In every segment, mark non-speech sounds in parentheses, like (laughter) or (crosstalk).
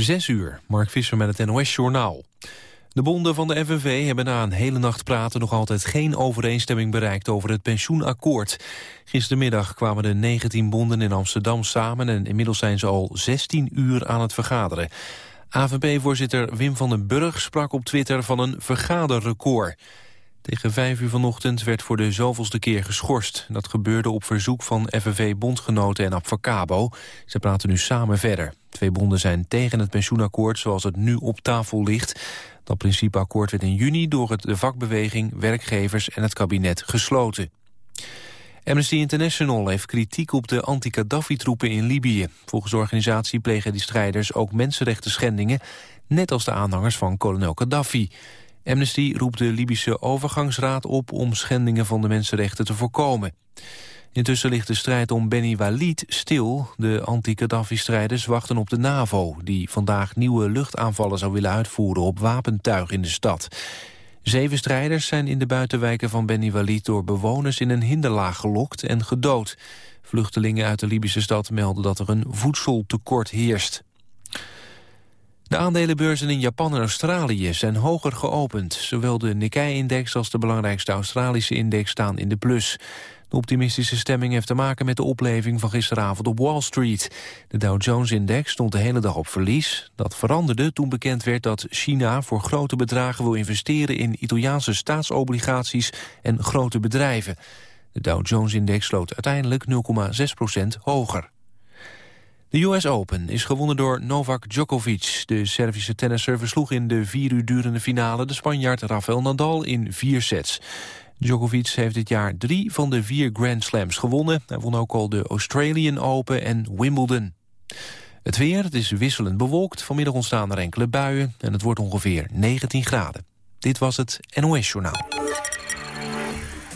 Zes uur, Mark Visser met het NOS-journaal. De bonden van de FNV hebben na een hele nacht praten... nog altijd geen overeenstemming bereikt over het pensioenakkoord. Gistermiddag kwamen de 19 bonden in Amsterdam samen... en inmiddels zijn ze al 16 uur aan het vergaderen. AVP-voorzitter Wim van den Burg sprak op Twitter van een vergaderrecord. Tegen vijf uur vanochtend werd voor de zoveelste keer geschorst. Dat gebeurde op verzoek van FNV-bondgenoten en Abfacabo. Ze praten nu samen verder. Twee bonden zijn tegen het pensioenakkoord zoals het nu op tafel ligt. Dat principeakkoord werd in juni door het de vakbeweging, werkgevers en het kabinet gesloten. Amnesty International heeft kritiek op de anti-Kaddafi-troepen in Libië. Volgens de organisatie plegen die strijders ook mensenrechten schendingen... net als de aanhangers van kolonel Gaddafi. Amnesty roept de Libische overgangsraad op om schendingen van de mensenrechten te voorkomen. Intussen ligt de strijd om Beni Walid stil. De anti-Gaddafi-strijders wachten op de NAVO... die vandaag nieuwe luchtaanvallen zou willen uitvoeren op wapentuig in de stad. Zeven strijders zijn in de buitenwijken van Beni Walid... door bewoners in een hinderlaag gelokt en gedood. Vluchtelingen uit de Libische stad melden dat er een voedseltekort heerst. De aandelenbeurzen in Japan en Australië zijn hoger geopend. Zowel de Nikkei-index als de belangrijkste Australische index staan in de plus. De optimistische stemming heeft te maken met de opleving van gisteravond op Wall Street. De Dow Jones-index stond de hele dag op verlies. Dat veranderde toen bekend werd dat China voor grote bedragen wil investeren in Italiaanse staatsobligaties en grote bedrijven. De Dow Jones-index sloot uiteindelijk 0,6% hoger. De US Open is gewonnen door Novak Djokovic. De Servische tennisser versloeg in de vier uur durende finale... de Spanjaard Rafael Nadal in vier sets. Djokovic heeft dit jaar drie van de vier Grand Slams gewonnen. Hij won ook al de Australian Open en Wimbledon. Het weer, is wisselend bewolkt. Vanmiddag ontstaan er enkele buien en het wordt ongeveer 19 graden. Dit was het NOS Journaal.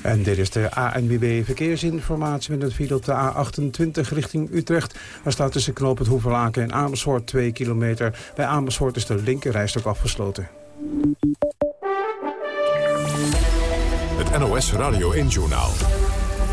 En dit is de ANWB Verkeersinformatie met een file op de A28 richting Utrecht. Daar staat tussen knoop het Hoeverlaken en Amersfoort 2 kilometer. Bij Amersfoort is de linkerrijstok afgesloten. Het NOS Radio 1-journaal.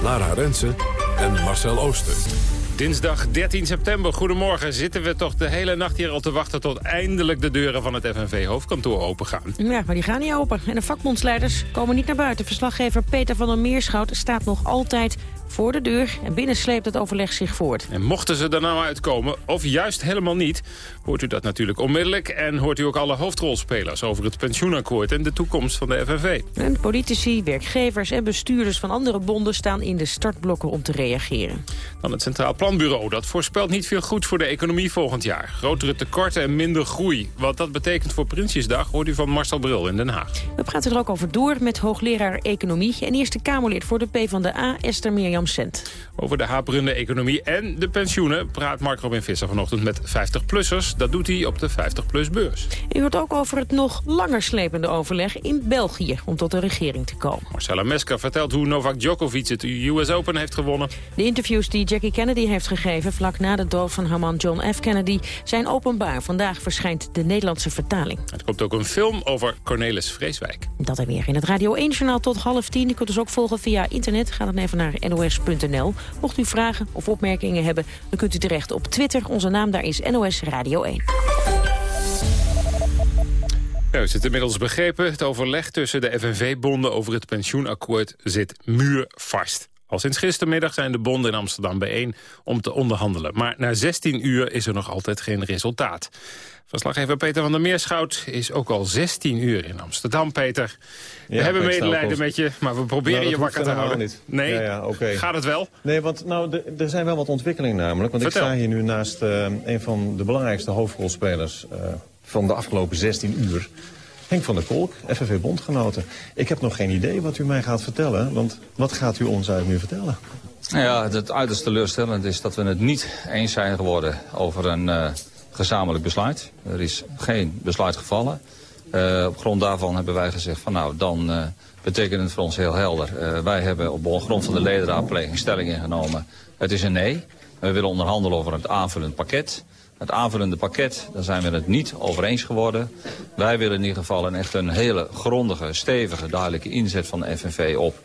Lara Rensen en Marcel Ooster. Dinsdag 13 september, goedemorgen. Zitten we toch de hele nacht hier al te wachten... tot eindelijk de deuren van het FNV-hoofdkantoor opengaan. Ja, maar die gaan niet open. En de vakbondsleiders komen niet naar buiten. Verslaggever Peter van der Meerschout staat nog altijd voor de deur en binnen sleept het overleg zich voort. En mochten ze er nou uitkomen, of juist helemaal niet... hoort u dat natuurlijk onmiddellijk... en hoort u ook alle hoofdrolspelers over het pensioenakkoord... en de toekomst van de FNV. En politici, werkgevers en bestuurders van andere bonden... staan in de startblokken om te reageren. Dan het Centraal Planbureau. Dat voorspelt niet veel goed voor de economie volgend jaar. Grotere tekorten en minder groei. Wat dat betekent voor Prinsjesdag hoort u van Marcel Bril in Den Haag. We praten er ook over door met hoogleraar Economie... en Eerste Kamerlid voor de PvdA, Esther Mirjam over de haperende economie en de pensioenen praat Mark Robin Visser vanochtend met 50-plussers. Dat doet hij op de 50-plus-beurs. U hoort ook over het nog langer slepende overleg in België om tot de regering te komen. Marcella Mesker vertelt hoe Novak Djokovic het US Open heeft gewonnen. De interviews die Jackie Kennedy heeft gegeven vlak na de dood van haar man John F. Kennedy zijn openbaar. Vandaag verschijnt de Nederlandse vertaling. Er komt ook een film over Cornelis Vreeswijk. Dat en weer in het Radio 1-journaal tot half tien. U kunt ons ook volgen via internet. Ga dan even naar NOS Mocht u vragen of opmerkingen hebben, dan kunt u terecht op Twitter. Onze naam daar is NOS Radio 1. Ja, u zit inmiddels begrepen. Het overleg tussen de FNV-bonden over het pensioenakkoord zit muurvast. Al sinds gistermiddag zijn de bonden in Amsterdam bijeen om te onderhandelen. Maar na 16 uur is er nog altijd geen resultaat. Verslaggever Peter van der Meerschout is ook al 16 uur in Amsterdam, Peter. We hebben medelijden met je, maar we proberen nou, je wakker te houden. Niet. Nee, ja, ja, okay. gaat het wel? Nee, want nou, er zijn wel wat ontwikkelingen namelijk. Want Vertel. ik sta hier nu naast uh, een van de belangrijkste hoofdrolspelers uh, van de afgelopen 16 uur. Henk van der Kolk, FNV-bondgenoten. Ik heb nog geen idee wat u mij gaat vertellen, want wat gaat u ons uit nu vertellen? Ja, het uiterst teleurstellend is dat we het niet eens zijn geworden over een uh, gezamenlijk besluit. Er is geen besluit gevallen. Uh, op grond daarvan hebben wij gezegd van nou, dan uh, betekent het voor ons heel helder. Wij hebben op grond van de ledenraadpleging stelling ingenomen. Het is een nee. We willen onderhandelen over het aanvullend pakket. Het aanvullende pakket, daar zijn we het niet over eens geworden. Wij willen in ieder geval een echt een hele grondige, stevige, duidelijke inzet van de FNV op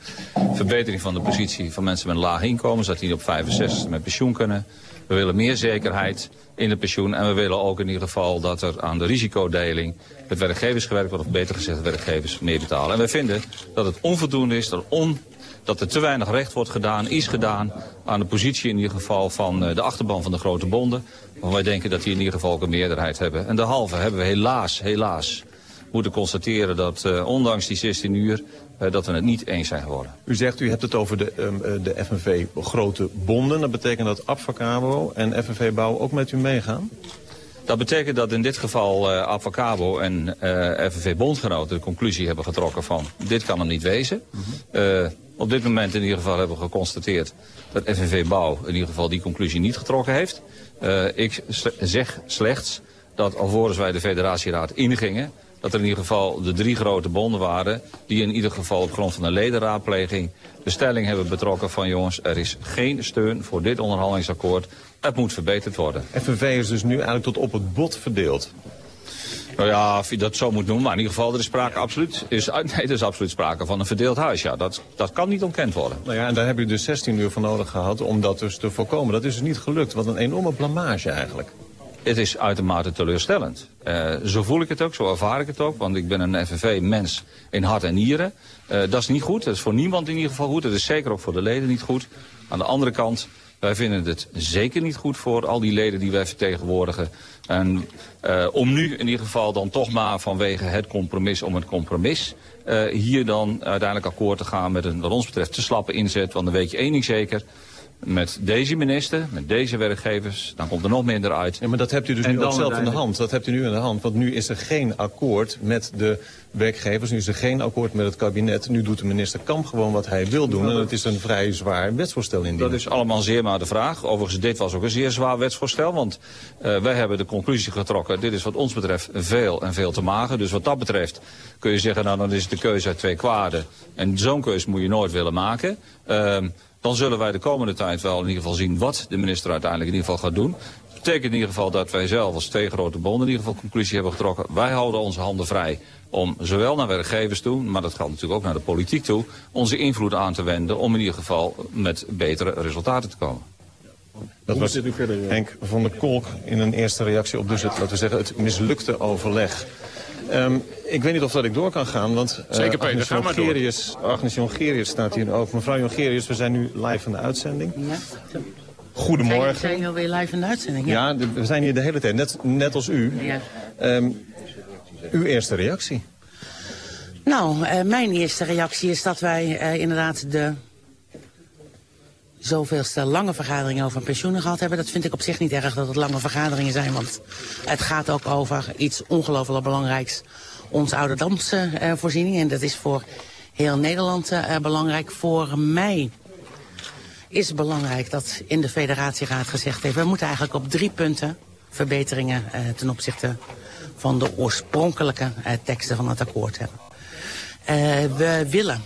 verbetering van de positie van mensen met een laag inkomen, zodat die op 65 met pensioen kunnen. We willen meer zekerheid in het pensioen. En we willen ook in ieder geval dat er aan de risicodeling met werkgevers gewerkt wordt. Of beter gezegd, werkgevers meer betalen. En wij vinden dat het onvoldoende is, dat, on, dat er te weinig recht wordt gedaan, is gedaan aan de positie in ieder geval van eh, de achterban van de grote bonden. Maar wij denken dat die in ieder geval ook een meerderheid hebben. En de halve hebben we helaas, helaas moeten constateren dat uh, ondanks die 16 uur uh, dat we het niet eens zijn geworden. U zegt, u hebt het over de, um, de FNV grote bonden. Dat betekent dat Abfacabo en FNV Bouw ook met u meegaan? Dat betekent dat in dit geval uh, en uh, FNV Bondgenoten de conclusie hebben getrokken van dit kan hem niet wezen. Mm -hmm. Op dit moment in ieder geval hebben geconstateerd dat FNV Bouw in ieder geval die conclusie niet getrokken heeft. ik zeg slechts dat alvorens wij de federatieraad ingingen dat er in ieder geval de drie grote bonden waren... die in ieder geval op grond van een ledenraadpleging de stelling hebben betrokken van... jongens, er is geen steun voor dit onderhandelingsakkoord. Het moet verbeterd worden. FNV is dus nu eigenlijk tot op het bot verdeeld. Nou ja, of je dat zo moet noemen, maar in ieder geval er is sprake absoluut, is, (laughs) nee, er is absoluut sprake van een verdeeld huis. Ja, dat, dat kan niet ontkend worden. Nou ja, en daar heb je dus 16 uur voor nodig gehad om dat dus te voorkomen. Dat is dus niet gelukt. Wat een enorme blamage eigenlijk. Het is uitermate teleurstellend. Uh, zo voel ik het ook, zo ervaar ik het ook. Want ik ben een FNV-mens in hart en nieren. Uh, dat is niet goed. Dat is voor niemand in ieder geval goed. Dat is zeker ook voor de leden niet goed. Aan de andere kant, wij vinden het zeker niet goed voor al die leden die wij vertegenwoordigen. En uh, om nu in ieder geval dan toch maar vanwege het compromis om het compromis... hier dan uiteindelijk akkoord te gaan met een wat ons betreft te slappe inzet. Want dan weet je één ding zeker met deze minister, met deze werkgevers, dan komt er nog minder uit. Ja, maar dat hebt u dus en nu ook zelf in de hand. Dat hebt u nu in de hand, want nu is er geen akkoord met de werkgevers. Nu is er geen akkoord met het kabinet. Nu doet de minister Kamp gewoon wat hij wil doen. En dat is een vrij zwaar wetsvoorstel indienen. Dat is allemaal zeer maar de vraag. Overigens, dit was ook een zeer zwaar wetsvoorstel. Want uh, wij hebben de conclusie getrokken. Dit is wat ons betreft veel en veel te mager. Dus wat dat betreft kun je zeggen, nou dan is het de keuze uit twee kwaden. En zo'n keuze moet je nooit willen maken. Uh, dan zullen wij de komende tijd wel in ieder geval zien wat de minister uiteindelijk in ieder geval gaat doen. Dat betekent in ieder geval dat wij zelf als twee grote bonden in ieder geval conclusie hebben getrokken. Wij houden onze handen vrij om zowel naar werkgevers toe, maar dat gaat natuurlijk ook naar de politiek toe, onze invloed aan te wenden om in ieder geval met betere resultaten te komen. Dat was Henk van der Kolk in een eerste reactie op dus het, laten we zeggen, het mislukte overleg. Um, ik weet niet of dat ik door kan gaan, want uh, Zeker, Peter, Agnes, Jongerius, Agnes Jongerius staat hier ook. Mevrouw Jongerius, we zijn nu live in de uitzending. Ja. Goedemorgen. We zijn alweer live in de uitzending, ja. ja. we zijn hier de hele tijd, net, net als u. Ja. Um, uw eerste reactie? Nou, uh, mijn eerste reactie is dat wij uh, inderdaad de zoveelste lange vergaderingen over pensioenen gehad hebben. Dat vind ik op zich niet erg dat het lange vergaderingen zijn, want het gaat ook over iets ongelooflijk belangrijks. Onze ouderdamse uh, voorziening en dat is voor heel Nederland uh, belangrijk. Voor mij is belangrijk dat in de federatieraad gezegd heeft... we moeten eigenlijk op drie punten verbeteringen ten opzichte van de oorspronkelijke teksten van het akkoord hebben. we willen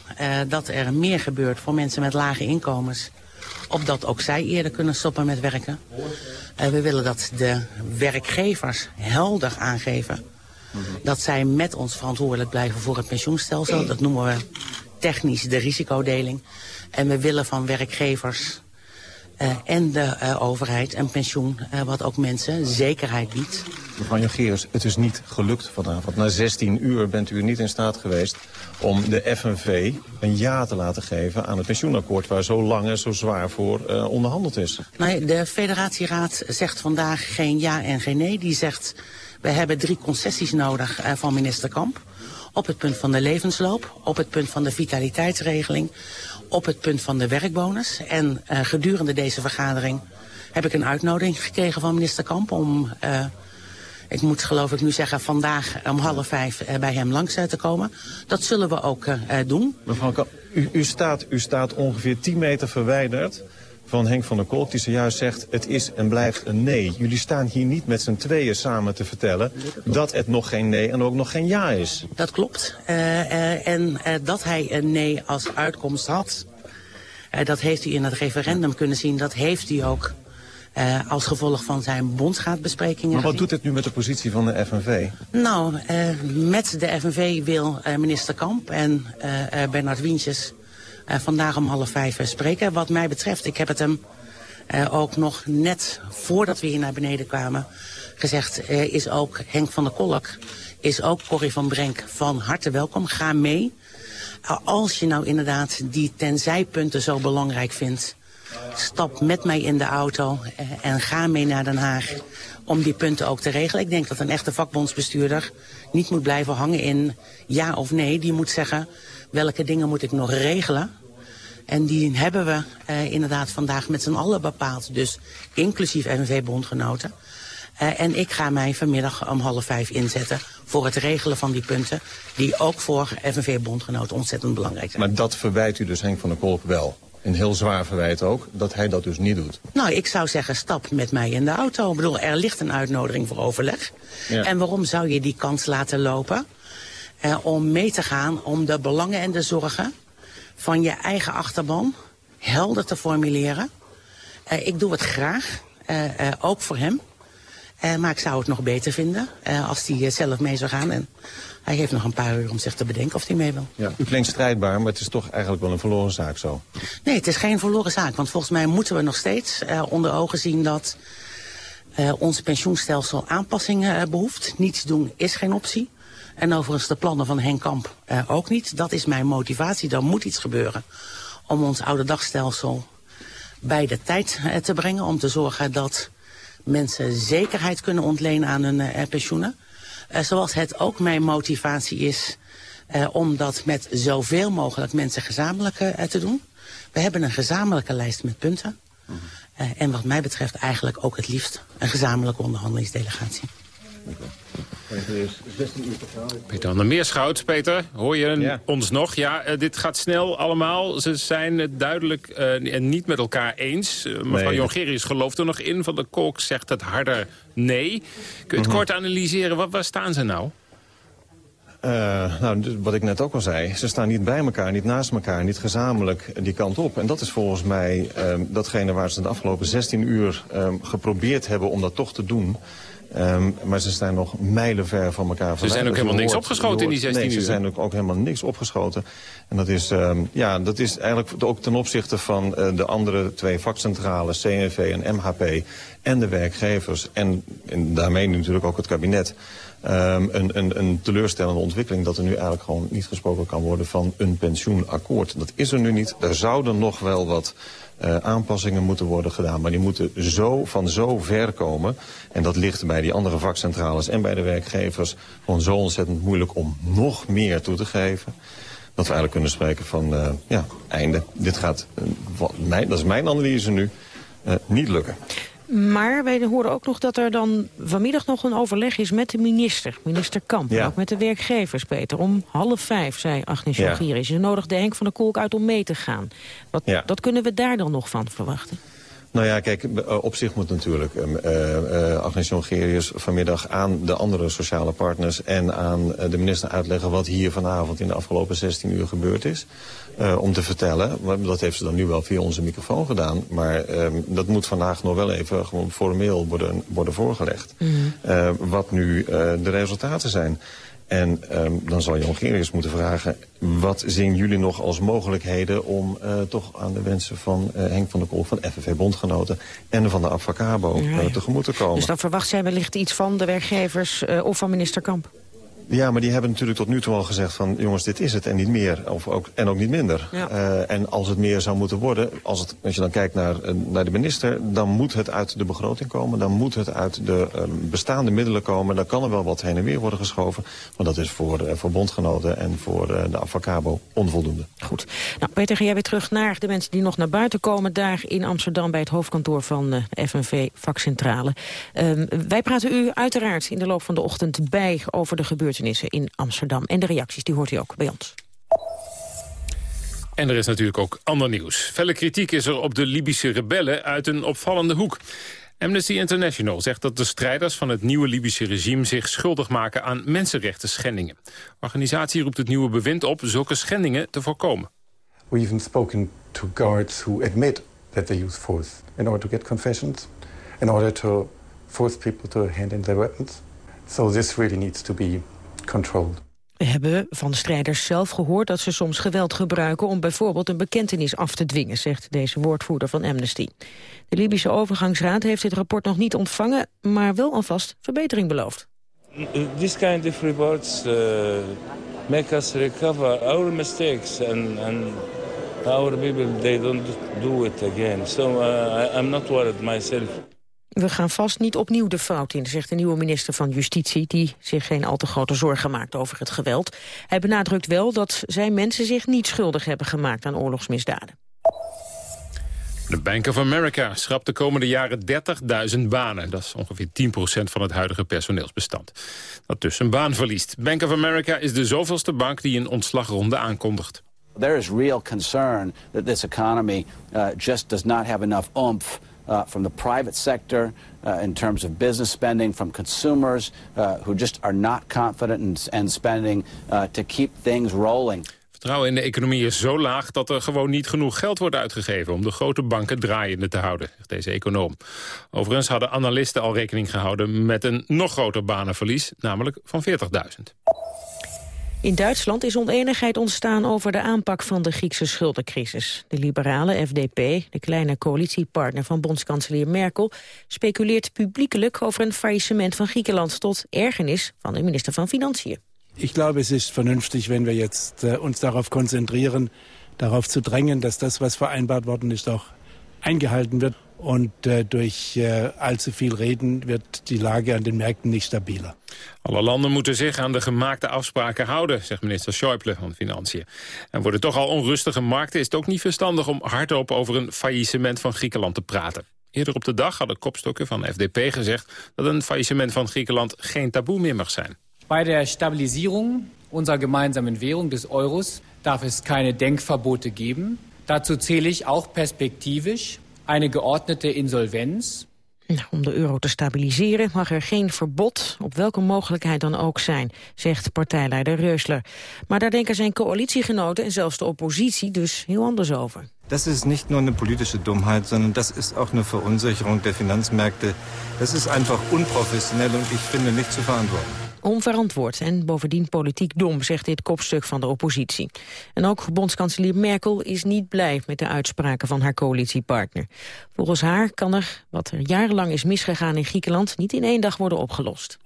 dat er meer gebeurt voor mensen met lage inkomens opdat ook zij eerder kunnen stoppen met werken. Uh, we willen dat de werkgevers helder aangeven dat zij met ons verantwoordelijk blijven voor het pensioenstelsel. Dat noemen we technisch de risicodeling. En we willen van werkgevers uh, en de uh, overheid een pensioen uh, wat ook mensen zekerheid biedt. Mevrouw Jongerius, het is niet gelukt vanavond. Na 16 uur bent u niet in staat geweest om de FNV een ja te laten geven aan het pensioenakkoord... waar zo lang en zo zwaar voor onderhandeld is. Nee, de federatieraad zegt vandaag geen ja en geen nee. Die zegt, we hebben drie concessies nodig van minister Kamp op het punt van de levensloop, op het punt van de vitaliteitsregeling, op het punt van de werkbonus. En uh, gedurende deze vergadering heb ik een uitnodiging gekregen van minister Kamp om... Uh, ik moet geloof ik nu zeggen vandaag om half vijf uh, bij hem langs te komen. Dat zullen we ook doen. Mevrouw Kamp, u, u, staat, u staat ongeveer 10 meter verwijderd van Henk van der Kolk... die zojuist zegt, het is en blijft een nee. Jullie staan hier niet met z'n tweeën samen te vertellen... dat het nog geen nee en ook nog geen ja is. Dat klopt. Uh, uh, en uh, dat hij een nee als uitkomst had... dat heeft u in het referendum kunnen zien. Dat heeft u ook uh, als gevolg van zijn bondsraadbesprekingen. Maar wat doet dit nu met de positie van de FNV? Nou, uh, met de FNV wil uh, minister Kamp en Bernard Wientjes uh, vandaag om half vijf uh, spreken. Wat mij betreft, ik heb het hem ook nog net voordat we hier naar beneden kwamen gezegd... is ook Henk van der Kolk, is ook Corrie van Brenk van harte welkom. Ga mee. Als je nou inderdaad die tenzijpunten zo belangrijk vindt... stap met mij in de auto en ga mee naar Den Haag om die punten ook te regelen. Ik denk dat een echte vakbondsbestuurder niet moet blijven hangen in ja of nee. Die moet zeggen, welke dingen moet ik nog regelen? En die hebben we uh, inderdaad vandaag met z'n allen bepaald. Dus inclusief FNV-bondgenoten. Uh, en ik ga mij vanmiddag om half vijf inzetten voor het regelen van die punten... die ook voor FNV-bondgenoten ontzettend belangrijk zijn. Maar dat verwijt u dus Henk van der Kolk wel? Een heel zwaar verwijt ook, dat hij dat dus niet doet. Nou, ik zou zeggen, stap met mij in de auto. Ik bedoel, er ligt een uitnodiging voor overleg. Ja. En waarom zou je die kans laten lopen? Uh, om mee te gaan om de belangen en de zorgen van je eigen achterban helder te formuleren. Uh, ik doe het graag, uh, ook voor hem. maar ik zou het nog beter vinden als hij zelf mee zou gaan. En hij heeft nog een paar uur om zich te bedenken of hij mee wil. Ja, u klinkt strijdbaar, maar het is toch eigenlijk wel een verloren zaak zo? Nee, het is geen verloren zaak. Want volgens mij moeten we nog steeds onder ogen zien dat uh, ons pensioenstelsel aanpassingen uh, behoeft. Niets doen is geen optie. En overigens de plannen van Henk Kamp ook niet. Dat is mijn motivatie. Er moet iets gebeuren om ons oude dagstelsel bij de tijd te brengen. Om te zorgen dat mensen zekerheid kunnen ontlenen aan hun pensioenen. Uh, zoals het ook mijn motivatie is om dat met zoveel mogelijk mensen gezamenlijk te doen. We hebben een gezamenlijke lijst met punten. Uh, en wat mij betreft eigenlijk ook het liefst een gezamenlijke onderhandelingsdelegatie. Peter van der Meerschout, Peter, hoor je ja. ons nog? Ja, uh, dit gaat snel allemaal. Ze zijn het duidelijk uh, en niet met elkaar eens. Uh, mevrouw nee. Jongerius gelooft er nog in. Van de Kolk zegt het harder nee. Kun je het mm -hmm. kort analyseren? Wat, waar staan ze nou? Uh, nou, wat ik net ook al zei, ze staan niet bij elkaar, niet naast elkaar, niet gezamenlijk die kant op. En dat is volgens mij um, datgene waar ze de afgelopen 16 uur um, geprobeerd hebben om dat toch te doen. Um, maar ze zijn nog mijlenver van elkaar. Ze zijn ook helemaal niks opgeschoten in die 16 nee, uur? ze zijn ook, ook helemaal niks opgeschoten. En dat is, um, ja, dat is eigenlijk ook ten opzichte van uh, de andere twee vakcentrales, CNV en MHP... en de werkgevers en, en daarmee natuurlijk ook het kabinet... Um, een, een, een teleurstellende ontwikkeling dat er nu eigenlijk gewoon niet gesproken kan worden van een pensioenakkoord. Dat is er nu niet. Er zouden nog wel wat uh, aanpassingen moeten worden gedaan. Maar die moeten zo van zo ver komen. En dat ligt bij die andere vakcentrales en bij de werkgevers gewoon zo ontzettend moeilijk om nog meer toe te geven. Dat we eigenlijk kunnen spreken van, uh, ja, einde. Dit gaat, wat, mijn, dat is mijn analyse nu, niet lukken. Maar wij horen ook nog dat er dan vanmiddag nog een overleg is met de minister. Minister Kamp, ja. ook met de werkgevers, Peter. Om half vijf, zei Agnes ja. Jongerius. Ze nodigde Henk van der Kolk uit om mee te gaan. Wat, ja. Wat kunnen we daar dan nog van verwachten? Nou ja, kijk, op zich moet natuurlijk uh, uh, Agnes Jongerius vanmiddag aan de andere sociale partners en aan de minister uitleggen wat hier vanavond in de afgelopen 16 uur gebeurd is. Uh, om te vertellen, dat heeft ze dan nu wel via onze microfoon gedaan, maar uh, dat moet vandaag nog wel even gewoon formeel worden, worden voorgelegd. Mm -hmm. wat nu de resultaten zijn. En um, dan zal Jongerius moeten vragen... wat zien jullie nog als mogelijkheden om uh, toch aan de wensen van uh, Henk van der Kolk... van FNV-bondgenoten en van de Avacabo ja, ja. Uh, tegemoet te komen? Dus dan verwacht zij wellicht iets van de werkgevers of van minister Kamp? Ja, maar die hebben natuurlijk tot nu toe al gezegd van... jongens, dit is het en niet meer. Of ook, en ook niet minder. Ja. Uh, en als het meer zou moeten worden... Als, het, als je dan kijkt naar, naar de minister... dan moet het uit de begroting komen. Dan moet het uit de uh, bestaande middelen komen. Dan kan er wel wat heen en weer worden geschoven. Maar dat is voor, voor bondgenoten en voor de Avacabo onvoldoende. Goed. Nou, Peter, ga jij weer terug naar de mensen die nog naar buiten komen... daar in Amsterdam bij het hoofdkantoor van de FNV Vakcentrale. wij praten u uiteraard in de loop van de ochtend bij over de gebeurtenissen in Amsterdam. En de reacties die hoort u ook bij ons. En er is natuurlijk ook ander nieuws. Felle kritiek is er op de Libische rebellen uit een opvallende hoek. Amnesty International zegt dat de strijders van het nieuwe Libische regime... zich schuldig maken aan mensenrechten schendingen. De organisatie roept het nieuwe bewind op zulke schendingen te voorkomen. We even spoken to guards who admit that they use force... in order to get confessions, in order to force people to hand in their weapons. So this really needs to be controlled. We hebben van de strijders zelf gehoord dat ze soms geweld gebruiken om bijvoorbeeld een bekentenis af te dwingen, zegt deze woordvoerder van Amnesty. De Libische overgangsraad heeft dit rapport nog niet ontvangen, maar wel alvast verbetering beloofd. This kind of reports uh, make us recover our mistakes and, and our people they don't do it again. So uh, I'm not worried myself. We gaan vast niet opnieuw de fout in, zegt de nieuwe minister van Justitie... die zich geen al te grote zorgen maakt over het geweld. Hij benadrukt wel dat zijn mensen zich niet schuldig hebben gemaakt aan oorlogsmisdaden. De Bank of America schrapt de komende jaren 30.000 banen. Dat is ongeveer 10% van het huidige personeelsbestand. Dat dus een baan verliest. Bank of America is de zoveelste bank die een ontslagronde aankondigt. There is real concern that this economy uh, just does not have enough oomph uh, from the private sector uh, in terms of business spending, from consumers uh, who just are not confident in, in spending uh, to keep things rolling. Vertrouwen in de economie is zo laag dat er gewoon niet genoeg geld wordt uitgegeven om de grote banken draaiende te houden, zegt deze econoom. Overigens hadden analisten al rekening gehouden met een nog groter banenverlies, namelijk van 40.000. In Duitsland is oneenigheid ontstaan over de aanpak van de Griekse schuldencrisis. De liberale FDP, de kleine coalitiepartner van bondskanselier Merkel... speculeert publiekelijk over een faillissement van Griekenland... tot ergernis van de minister van Financiën. Ich glaube, es ist vernünftig, wenn wir jetzt äh, uns darauf konzentrieren, darauf zu drängen, dass das, was vereinbart worden ist, auch eingehalten wird. Und äh, durch äh, allzu viel Reden wird die Lage an den Märkten nicht stabiler. Alle landen moeten zich aan de gemaakte afspraken houden, zegt minister Schäuble van Financiën. En voor de toch al onrustige markten is het ook niet verstandig om hardop over een faillissement van Griekenland te praten. Eerder op de dag hadden kopstokken van FDP gezegd dat een faillissement van Griekenland geen taboe meer mag zijn. Bei der Stabilisierung unserer gemeinsamen Währung des Euros darf es keine Denkverbote geben. Dazu zähle ich auch perspektivisch eine geordnete Insolvenz. Nou, om de euro te stabiliseren mag er geen verbod, op welke mogelijkheid dan ook zijn, zegt partijleider Reusler. Maar daar denken zijn coalitiegenoten en zelfs de oppositie dus heel anders over. Das ist nicht nur eine politische Dummheit, sondern das ist auch eine Verunsicherung der Finanzmärkte. Das ist einfach unprofessionell und ich finde nicht zu verantworten. Onverantwoord en bovendien politiek dom, zegt dit kopstuk van de oppositie. En ook bondskanselier Merkel is niet blij met de uitspraken van haar coalitiepartner. Volgens haar kan er, wat er jarenlang is misgegaan in Griekenland, niet in één dag worden opgelost.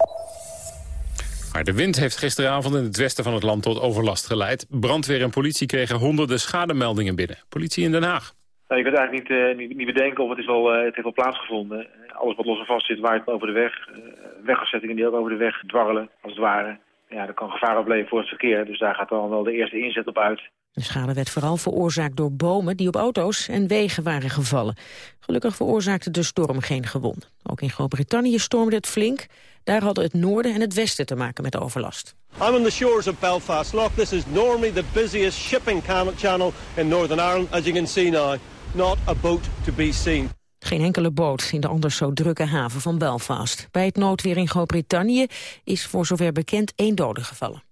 Maar de wind heeft gisteravond in het westen van het land tot overlast geleid. Brandweer en politie kregen honderden schademeldingen binnen. Politie in Den Haag. Nou, je kunt eigenlijk niet, uh, niet, niet, bedenken of het, is wel, uh, het heeft wel plaatsgevonden. Alles wat los en vast zit waait over de weg. Uh, wegafzettingen die ook over de weg dwarrelen, als het ware. Ja, er kan gevaar opleven voor het verkeer. Dus daar gaat dan wel de eerste inzet op uit. De schade werd vooral veroorzaakt door bomen die op auto's en wegen waren gevallen. Gelukkig veroorzaakte de storm geen gewonden. Ook in Groot-Brittannië stormde het flink. Daar hadden het noorden en het westen te maken met overlast. I'm on the shores of Belfast Lock. This is normally the busiest shipping channel in Northern Ireland. As you can see now, not a boat to be seen. Geen enkele boot in de anders zo drukke haven van Belfast. Bij het noodweer in Groot-Brittannië is voor zover bekend één dode gevallen.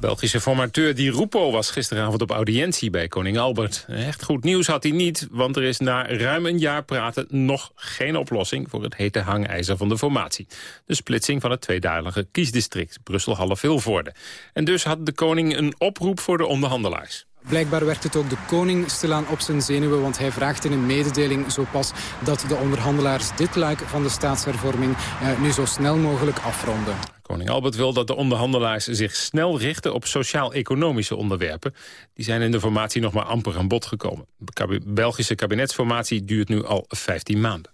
Belgische formateur Di Rupo was gisteravond op audiëntie bij koning Albert. Echt goed nieuws had hij niet, want er is na ruim een jaar praten nog geen oplossing voor het hete hangijzer van de formatie. De splitsing van het tweedalige kiesdistrict Brussel-Halle-Vilvoorde. En dus had de koning een oproep voor de onderhandelaars. Blijkbaar werkt het ook de koning stilaan op zijn zenuwen, want hij vraagt in een mededeling zo pas dat de onderhandelaars dit luik van de staatshervorming eh, nu zo snel mogelijk afronden. Koning Albert wil dat de onderhandelaars zich snel richten op sociaal-economische onderwerpen. Die zijn in de formatie nog maar amper aan bod gekomen. De Belgische kabinetsformatie duurt nu al 15 maanden.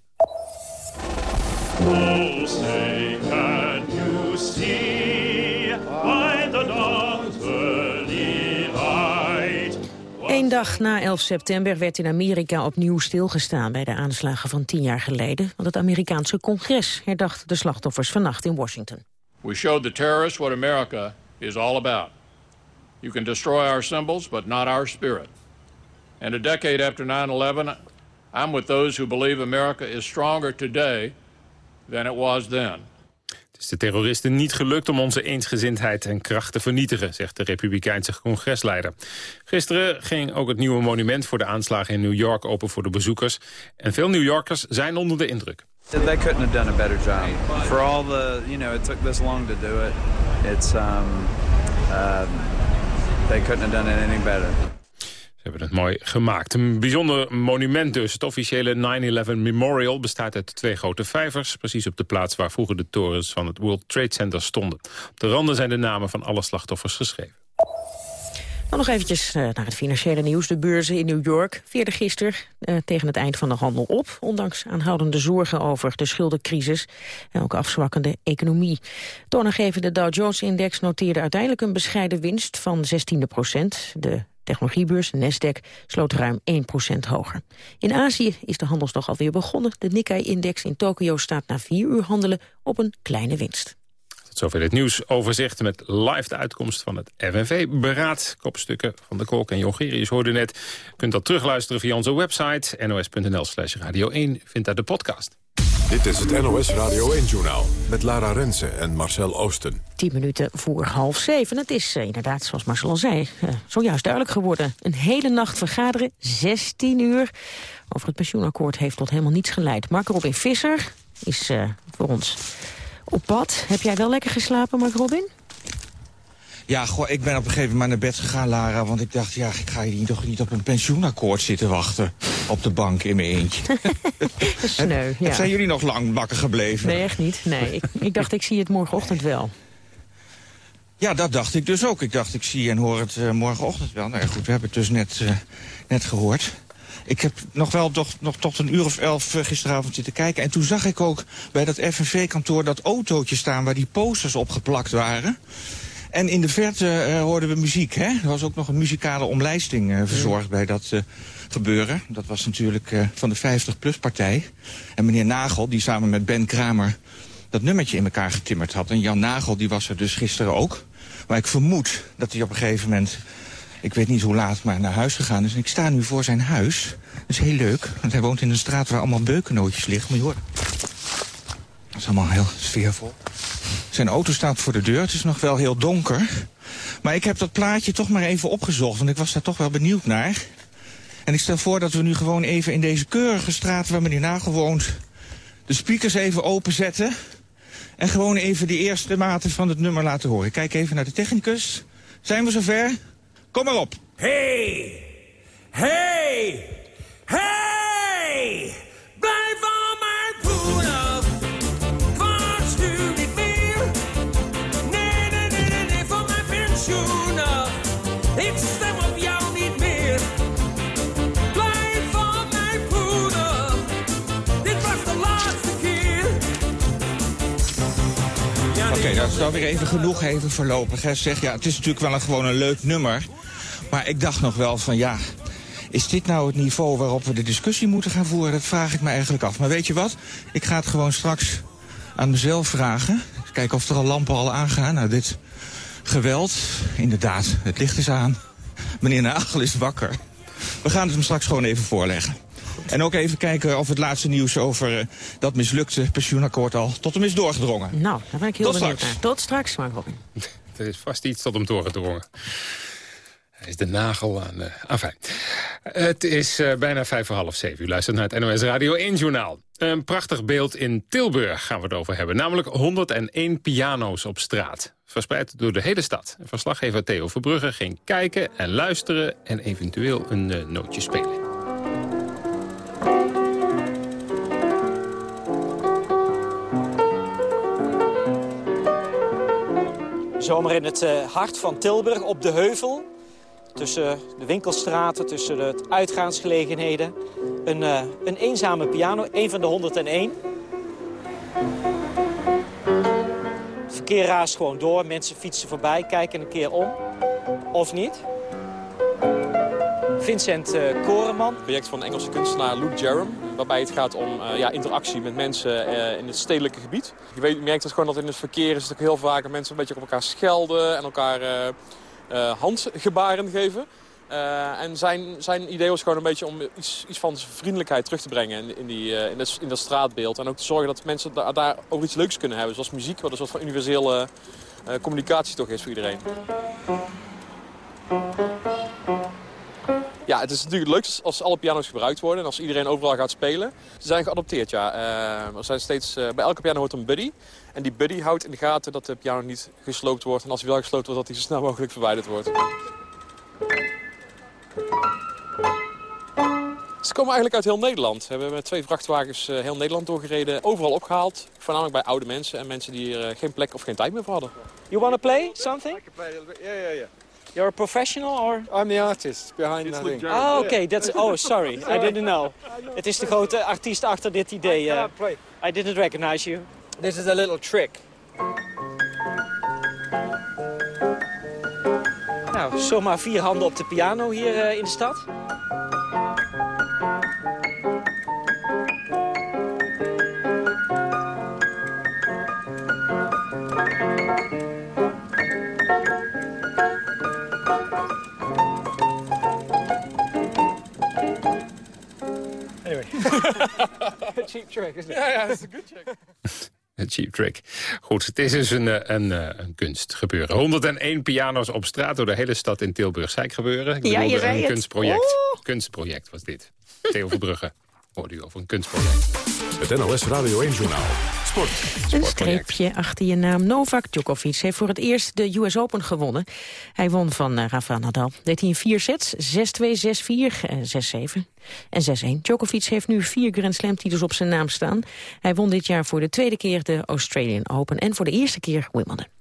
Dag na 11 september werd in Amerika opnieuw stilgestaan bij de aanslagen van tien jaar geleden. Want het Amerikaanse congres herdacht de slachtoffers vannacht in Washington. We showed the terrorists what America is all about. You can destroy our symbols, but not our spirit. And a decade after 9-11, I'm with those who believe America is stronger today than it was then. Het is de terroristen niet gelukt om onze eensgezindheid en kracht te vernietigen, zegt de republikeinse congresleider. Gisteren ging ook het nieuwe monument voor de aanslagen in New York open voor de bezoekers. En veel New Yorkers zijn onder de indruk. They couldn't have done a better job. For all the, you know, it took this long to do it. It's um, uh, they couldn't have done anything better. Hebben het mooi gemaakt. Een bijzonder monument dus. Het officiële 9-11 Memorial bestaat uit twee grote vijvers... precies op de plaats waar vroeger de torens van het World Trade Center stonden. Op de randen zijn de namen van alle slachtoffers geschreven. Dan nog eventjes uh, naar het financiële nieuws. De beurzen in New York veerden gisteren uh, tegen het eind van de handel op... ondanks aanhoudende zorgen over de schuldencrisis en ook afzwakkende economie. Toonaangevende Dow Jones-index noteerde uiteindelijk een bescheiden winst van 16 procent. De technologiebeurs Nasdaq sloot ruim 1% hoger. In Azië is de handelsdag alweer begonnen. De Nikkei-index in Tokio staat na vier uur handelen op een kleine winst. Tot zover dit nieuwsoverzicht met live de uitkomst van het FNV-beraad. Kopstukken van de Kolk en Jongerius hoorde net. Kunt dat terugluisteren via onze website nos.nl slash radio 1. Vindt daar de podcast. Dit is het NOS Radio 1-journaal met Lara Rensen en Marcel Oosten. Tien minuten voor half zeven. Het is uh, inderdaad, zoals Marcel al zei, uh, zojuist duidelijk geworden. Een hele nacht vergaderen, 16 uur. Over het pensioenakkoord heeft tot helemaal niets geleid. Mark Robin Visser is uh, voor ons op pad. Heb jij wel lekker geslapen, Mark Robin? Ja, goh, ik ben op een gegeven moment naar bed gegaan, Lara. Want ik dacht, ja, ik ga hier toch niet op een pensioenakkoord zitten wachten. Op de bank in mijn eentje. (laughs) Sneu, ja. Zijn jullie nog lang wakker gebleven? Nee, echt niet. Nee, ik, ik dacht, ik zie het morgenochtend wel. Ja, dat dacht ik dus ook. Ik dacht, ik zie en hoor het uh, morgenochtend wel. Nou ja, goed, we hebben het dus net, uh, net gehoord. Ik heb nog wel toch, nog tot een uur of elf uh, gisteravond zitten kijken. En toen zag ik ook bij dat FNV-kantoor dat autootje staan... waar die posters opgeplakt waren. En in de verte uh, hoorden we muziek. Hè? Er was ook nog een muzikale omlijsting uh, verzorgd bij dat uh, gebeuren. Dat was natuurlijk van de 50-plus-partij. En meneer Nagel, die samen met Ben Kramer dat nummertje in elkaar getimmerd had. En Jan Nagel, die was er dus gisteren ook. Maar ik vermoed dat hij op een gegeven moment... ik weet niet hoe laat, maar naar huis gegaan is. En ik sta nu voor zijn huis. Dat is heel leuk, want hij woont in een straat waar allemaal beukennootjes liggen. Maar je hoort... Dat is allemaal heel sfeervol. Zijn auto staat voor de deur, het is nog wel heel donker. Maar ik heb dat plaatje toch maar even opgezocht, want ik was daar toch wel benieuwd naar. En ik stel voor dat we nu gewoon even in deze keurige straat waar meneer Nagel woont... de speakers even openzetten... en gewoon even die eerste maten van het nummer laten horen. Kijk even naar de technicus. Zijn we zover? Kom maar op. Hey! Hey! Hey! Nee, dat is dan weer even genoeg even voorlopig. Hè. Zeg, ja, het is natuurlijk wel een, gewoon een leuk nummer. Maar ik dacht nog wel van ja, is dit nou het niveau waarop we de discussie moeten gaan voeren? Dat vraag ik me eigenlijk af. Maar weet je wat? Ik ga het gewoon straks aan mezelf vragen. Kijken of er al lampen al aangaan. Nou, dit geweld, inderdaad, het licht is aan. Meneer Nagel is wakker. We gaan het hem straks gewoon even voorleggen. (laughs) En ook even kijken of het laatste nieuws over uh, dat mislukte pensioenakkoord al tot hem is doorgedrongen. Nou, daar ben ik heel Tot benieuwd straks. naar. Tot straks, Mark Robin. (laughs) Er is vast iets tot hem doorgedrongen. Hij is de nagel aan de... Enfin. Het is uh, bijna vijf voor half zeven. U luistert naar het NOS Radio 1-journaal. Een prachtig beeld in Tilburg gaan we het over hebben. Namelijk 101 piano's op straat. Verspreid door de hele stad. Verslaggever Theo Verbrugge ging kijken en luisteren... en eventueel een uh, nootje spelen. Zomer in het uh, hart van Tilburg, op de heuvel. Tussen de winkelstraten, tussen de uitgaansgelegenheden. Een, uh, een eenzame piano, een van de 101. Het verkeer raast gewoon door, mensen fietsen voorbij, kijken een keer om. Of niet. Vincent uh, Koreman. project van de Engelse kunstenaar Luke Jerram. Waarbij het gaat om uh, ja, interactie met mensen uh, in het stedelijke gebied. Je, weet, merkt het gewoon dat in het verkeer is het ook heel vaak dat mensen een beetje op elkaar schelden en elkaar handgebaren geven. en zijn, zijn idee was gewoon een beetje om iets, iets van vriendelijkheid terug te brengen in, in, die, in, dat, in dat straatbeeld. En ook te zorgen dat mensen da daar ook iets leuks kunnen hebben. Zoals muziek, wat een soort van universele communicatie toch is voor iedereen. Ja, Ja, het is natuurlijk leuk als, als alle piano's gebruikt worden en als iedereen overal gaat spelen. Ze zijn geadopteerd, ja. Eh, er zijn steeds, eh, bij elke piano hoort een buddy. En die buddy houdt in de gaten dat de piano niet gesloopt wordt. En als hij wel gesloopt wordt, dat hij zo snel mogelijk verwijderd wordt. Ze komen eigenlijk uit heel Nederland. We hebben met twee vrachtwagens eh, heel Nederland doorgereden. Overal opgehaald. Voornamelijk bij oude mensen en mensen die er geen plek of geen tijd meer voor hadden. You want to play something? Yeah, yeah, yeah. You're a professional or? I'm the artist behind the thing. Oh, okay. That's. Oh, sorry. I didn't know. Het is de grote artiest achter dit idee. eh. I didn't recognize you. This is a little trick. Nou, zomaar vier handen op de piano hier eh, in de stad. (laughs) a cheap trick, isn't it? Ja, ja, dat is een good trick. (laughs) Een cheap trick. Goed, het is dus een, eh, een, eh, een kunstgebeuren. 101 piano's op straat door de hele stad in Tilburg. Zei ik gebeuren? Ik Ja, je zei een het. kunstproject. Oh. Kunstproject was dit. Theo Verbrugge hoorde u over een kunstproject. Het NOS Radio 1-journaal. Een streepje achter je naam. Novak Djokovic heeft voor het eerst de US Open gewonnen. Hij won van uh, Rafael Nadal. Deed hij in vier sets, 6-2, 6-4, eh, 6-7 en 6-1. Djokovic heeft nu vier Grand Slam titels op zijn naam staan. Hij won dit jaar voor de tweede keer de Australian Open en voor de eerste keer Wimbledon.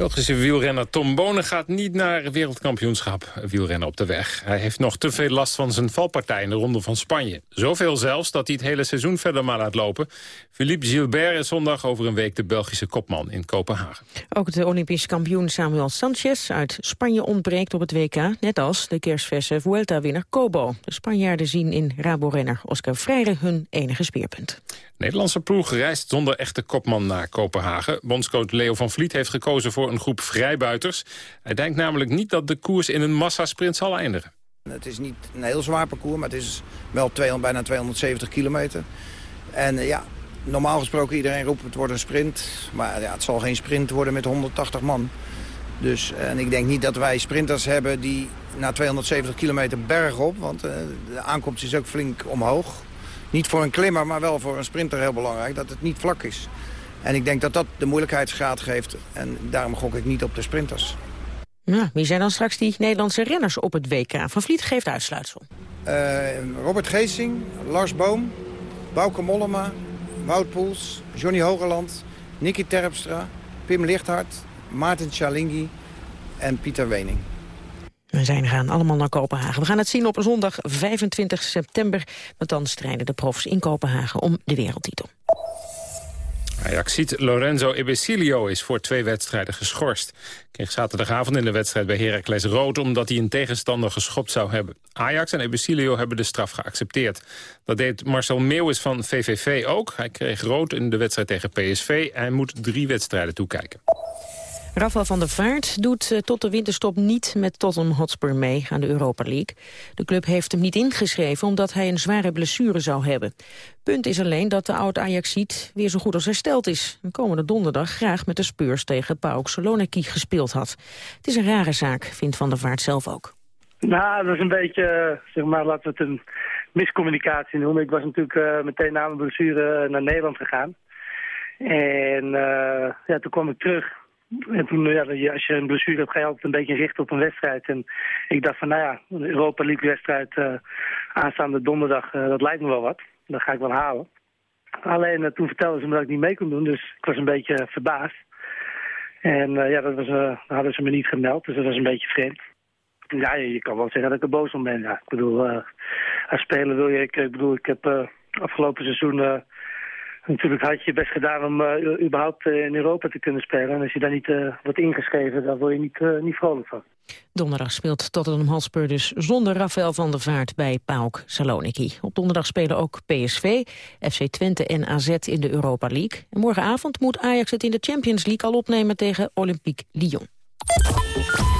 Belgische wielrenner Tom Bonen gaat niet naar wereldkampioenschap wielrennen op de weg. Hij heeft nog te veel last van zijn valpartij in de Ronde van Spanje. Zoveel zelfs dat hij het hele seizoen verder maar laat lopen. Philippe Gilbert is zondag over een week de Belgische kopman in Kopenhagen. Ook de Olympisch kampioen Samuel Sanchez uit Spanje ontbreekt op het WK... net als de kerstverse Vuelta-winnaar Kobo. De Spanjaarden zien in Rabo-renner Oscar Freire hun enige speerpunt. Nederlandse ploeg reist zonder echte kopman naar Kopenhagen. Bondscoach Leo van Vliet heeft gekozen voor een groep vrijbuiters. Hij denkt namelijk niet dat de koers in een massasprint zal eindigen. Het is niet een heel zwaar parcours, maar het is wel 200, bijna 270 kilometer. En eh, ja, normaal gesproken iedereen roept het wordt een sprint. Maar ja, het zal geen sprint worden met 180 man. Dus, en ik denk niet dat wij sprinters hebben die na 270 kilometer bergop... want eh, de aankomst is ook flink omhoog. Niet voor een klimmer, maar wel voor een sprinter heel belangrijk... dat het niet vlak is. En ik denk dat dat de moeilijkheidsgraad geeft. En daarom gok ik niet op de sprinters. Ja, wie zijn dan straks die Nederlandse renners op het WK? Van Vliet geeft uitsluitsel. Eh, Robert Geesing, Lars Boom, Bouke Mollema, Wout Poels, Johnny Hogerland, Nicky Terpstra, Pim Lichthart, Maarten Chalingi en Pieter Wening. We zijn gaan allemaal naar Kopenhagen. We gaan het zien op zondag 25 september. Want dan strijden de profs in Kopenhagen om de wereldtitel. Ajaxiet Lorenzo Ebesilio is voor twee wedstrijden geschorst. Kreeg zaterdagavond in de wedstrijd bij Heracles rood... omdat hij een tegenstander geschopt zou hebben. Ajax en Ebesilio hebben de straf geaccepteerd. Dat deed Marcel Meeuwis van VVV ook. Hij kreeg rood in de wedstrijd tegen PSV. Hij moet drie wedstrijden toekijken. Rafael van der Vaart doet eh, tot de winterstop niet met Tottenham Hotspur mee aan de Europa League. De club heeft hem niet ingeschreven omdat hij een zware blessure zou hebben. Punt is alleen dat de oud-Ajaxiet weer zo goed als hersteld is. En komende donderdag graag met de Spurs tegen PAOK Saloniki gespeeld had. Het is een rare zaak, vindt Van der Vaart zelf ook. Nou, dat is een beetje, eh, zeg maar, laten we het een miscommunicatie noemen. Ik was natuurlijk eh, meteen na mijn blessure naar Nederland gegaan. En ja, toen kwam ik terug. En toen, ja, als je een blessure hebt, ga je altijd een beetje richten op een wedstrijd. En ik dacht van, nou ja, een Europa League wedstrijd eh, aanstaande donderdag, eh, dat lijkt me wel wat. Dat ga ik wel halen. Alleen eh, toen vertelden ze me dat ik niet mee kon doen, dus ik was een beetje verbaasd. En ja, dat, was, hadden ze me niet gemeld, dus dat was een beetje vreemd. Ja, je, kan wel zeggen dat ik er boos om ben. Ja. Ik bedoel, als speler wil je... Ik, ik bedoel, ik heb afgelopen seizoen natuurlijk had je best gedaan om eh, überhaupt eh, in Europa te kunnen spelen. En als je daar niet eh, wordt ingeschreven, dan word je niet, eh, niet vrolijk van. Donderdag speelt Tottenham Hotspur dus zonder Rafael van der Vaart bij PAOK Saloniki. Op donderdag spelen ook PSV, FC Twente en AZ in de Europa League. En morgenavond moet Ajax het in de Champions League al opnemen tegen Olympique Lyon.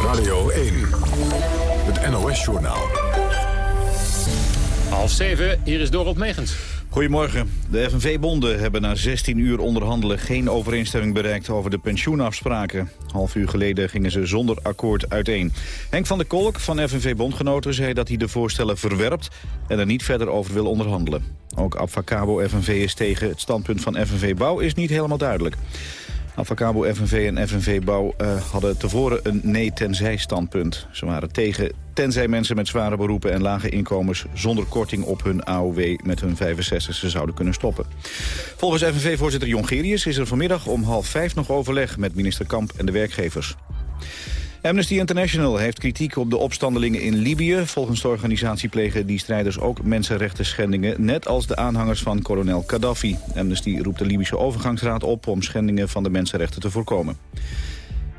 Radio 1. Het NOS-journaal. Half zeven, hier is Dorot Megens. Goedemorgen. De FNV-bonden hebben na 16 uur onderhandelen geen overeenstemming bereikt over de pensioenafspraken. Half uur geleden gingen ze zonder akkoord uiteen. Henk van der Kolk van FNV-bondgenoten zei dat hij de voorstellen verwerpt en er niet verder over wil onderhandelen. Ook Abfacabo FNV is tegen. Het standpunt van FNV Bouw is niet helemaal duidelijk. Avacabo FNV en FNV Bouw uh, hadden tevoren een nee-tenzij standpunt. Ze waren tegen tenzij mensen met zware beroepen en lage inkomens... zonder korting op hun AOW met hun 65 ze zouden kunnen stoppen. Volgens FNV-voorzitter Jongerius is er vanmiddag om half vijf nog overleg... met minister Kamp en de werkgevers. Amnesty International heeft kritiek op de opstandelingen in Libië. Volgens de organisatie plegen die strijders ook mensenrechten schendingen... net als de aanhangers van kolonel Gaddafi. Amnesty roept de Libische overgangsraad op om schendingen van de mensenrechten te voorkomen.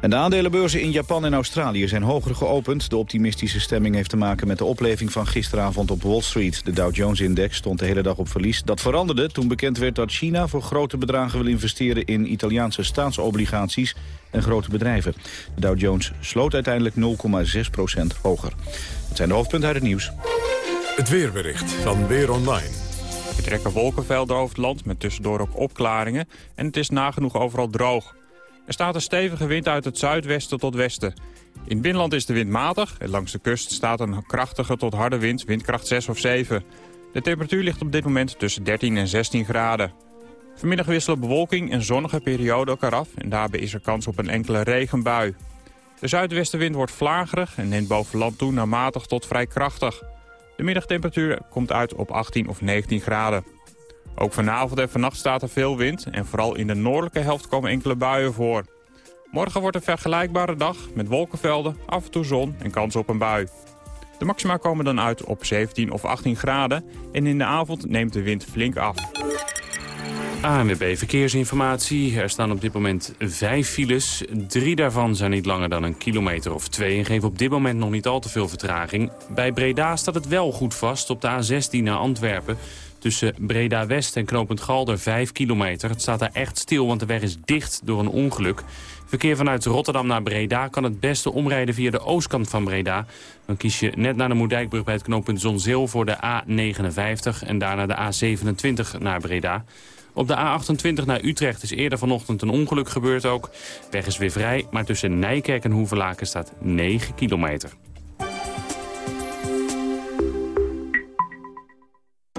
En de aandelenbeurzen in Japan en Australië zijn hoger geopend. De optimistische stemming heeft te maken met de opleving van gisteravond op Wall Street. De Dow Jones-index stond de hele dag op verlies. Dat veranderde toen bekend werd dat China voor grote bedragen wil investeren in Italiaanse staatsobligaties en grote bedrijven. De Dow Jones sloot uiteindelijk 0,6% hoger. Het zijn de hoofdpunten uit het nieuws. Het weerbericht van Weer Online. Er trekken wolkenvelden over het land met tussendoor ook opklaringen en het is nagenoeg overal droog. Er staat een stevige wind uit het zuidwesten tot westen. In het binnenland is de wind matig en langs de kust staat een krachtige tot harde wind, windkracht 6 of 7. De temperatuur ligt op dit moment tussen 13 en 16 graden. Vanmiddag wisselen bewolking en zonnige periode elkaar af en daarbij is er kans op een enkele regenbui. De zuidwestenwind wordt vlagerig en neemt boven land toe naar matig tot vrij krachtig. De middagtemperatuur komt uit op 18 of 19 graden. Ook vanavond en vannacht staat er veel wind en vooral in de noordelijke helft komen enkele buien voor. Morgen wordt een vergelijkbare dag met wolkenvelden, af en toe zon en kans op een bui. De maxima komen dan uit op 17 of 18 graden en in de avond neemt de wind flink af. ANWB Verkeersinformatie. Er staan op dit moment vijf files. Drie daarvan zijn niet langer dan een kilometer of twee... en geven op dit moment nog niet al te veel vertraging. Bij Breda staat het wel goed vast op de A16 naar Antwerpen. Tussen Breda-West en Knopend Galder 5 kilometer. Het staat daar echt stil, want de weg is dicht door een ongeluk. Verkeer vanuit Rotterdam naar Breda kan het beste omrijden via de oostkant van Breda. Dan kies je net naar de Moerdijkbrug bij het knooppunt Zonzeel voor de A59... en daarna de A27 naar Breda. Op de A28 naar Utrecht is eerder vanochtend een ongeluk gebeurd ook. Weg is weer vrij, maar tussen Nijkerk en Hoevelaken staat 9 kilometer.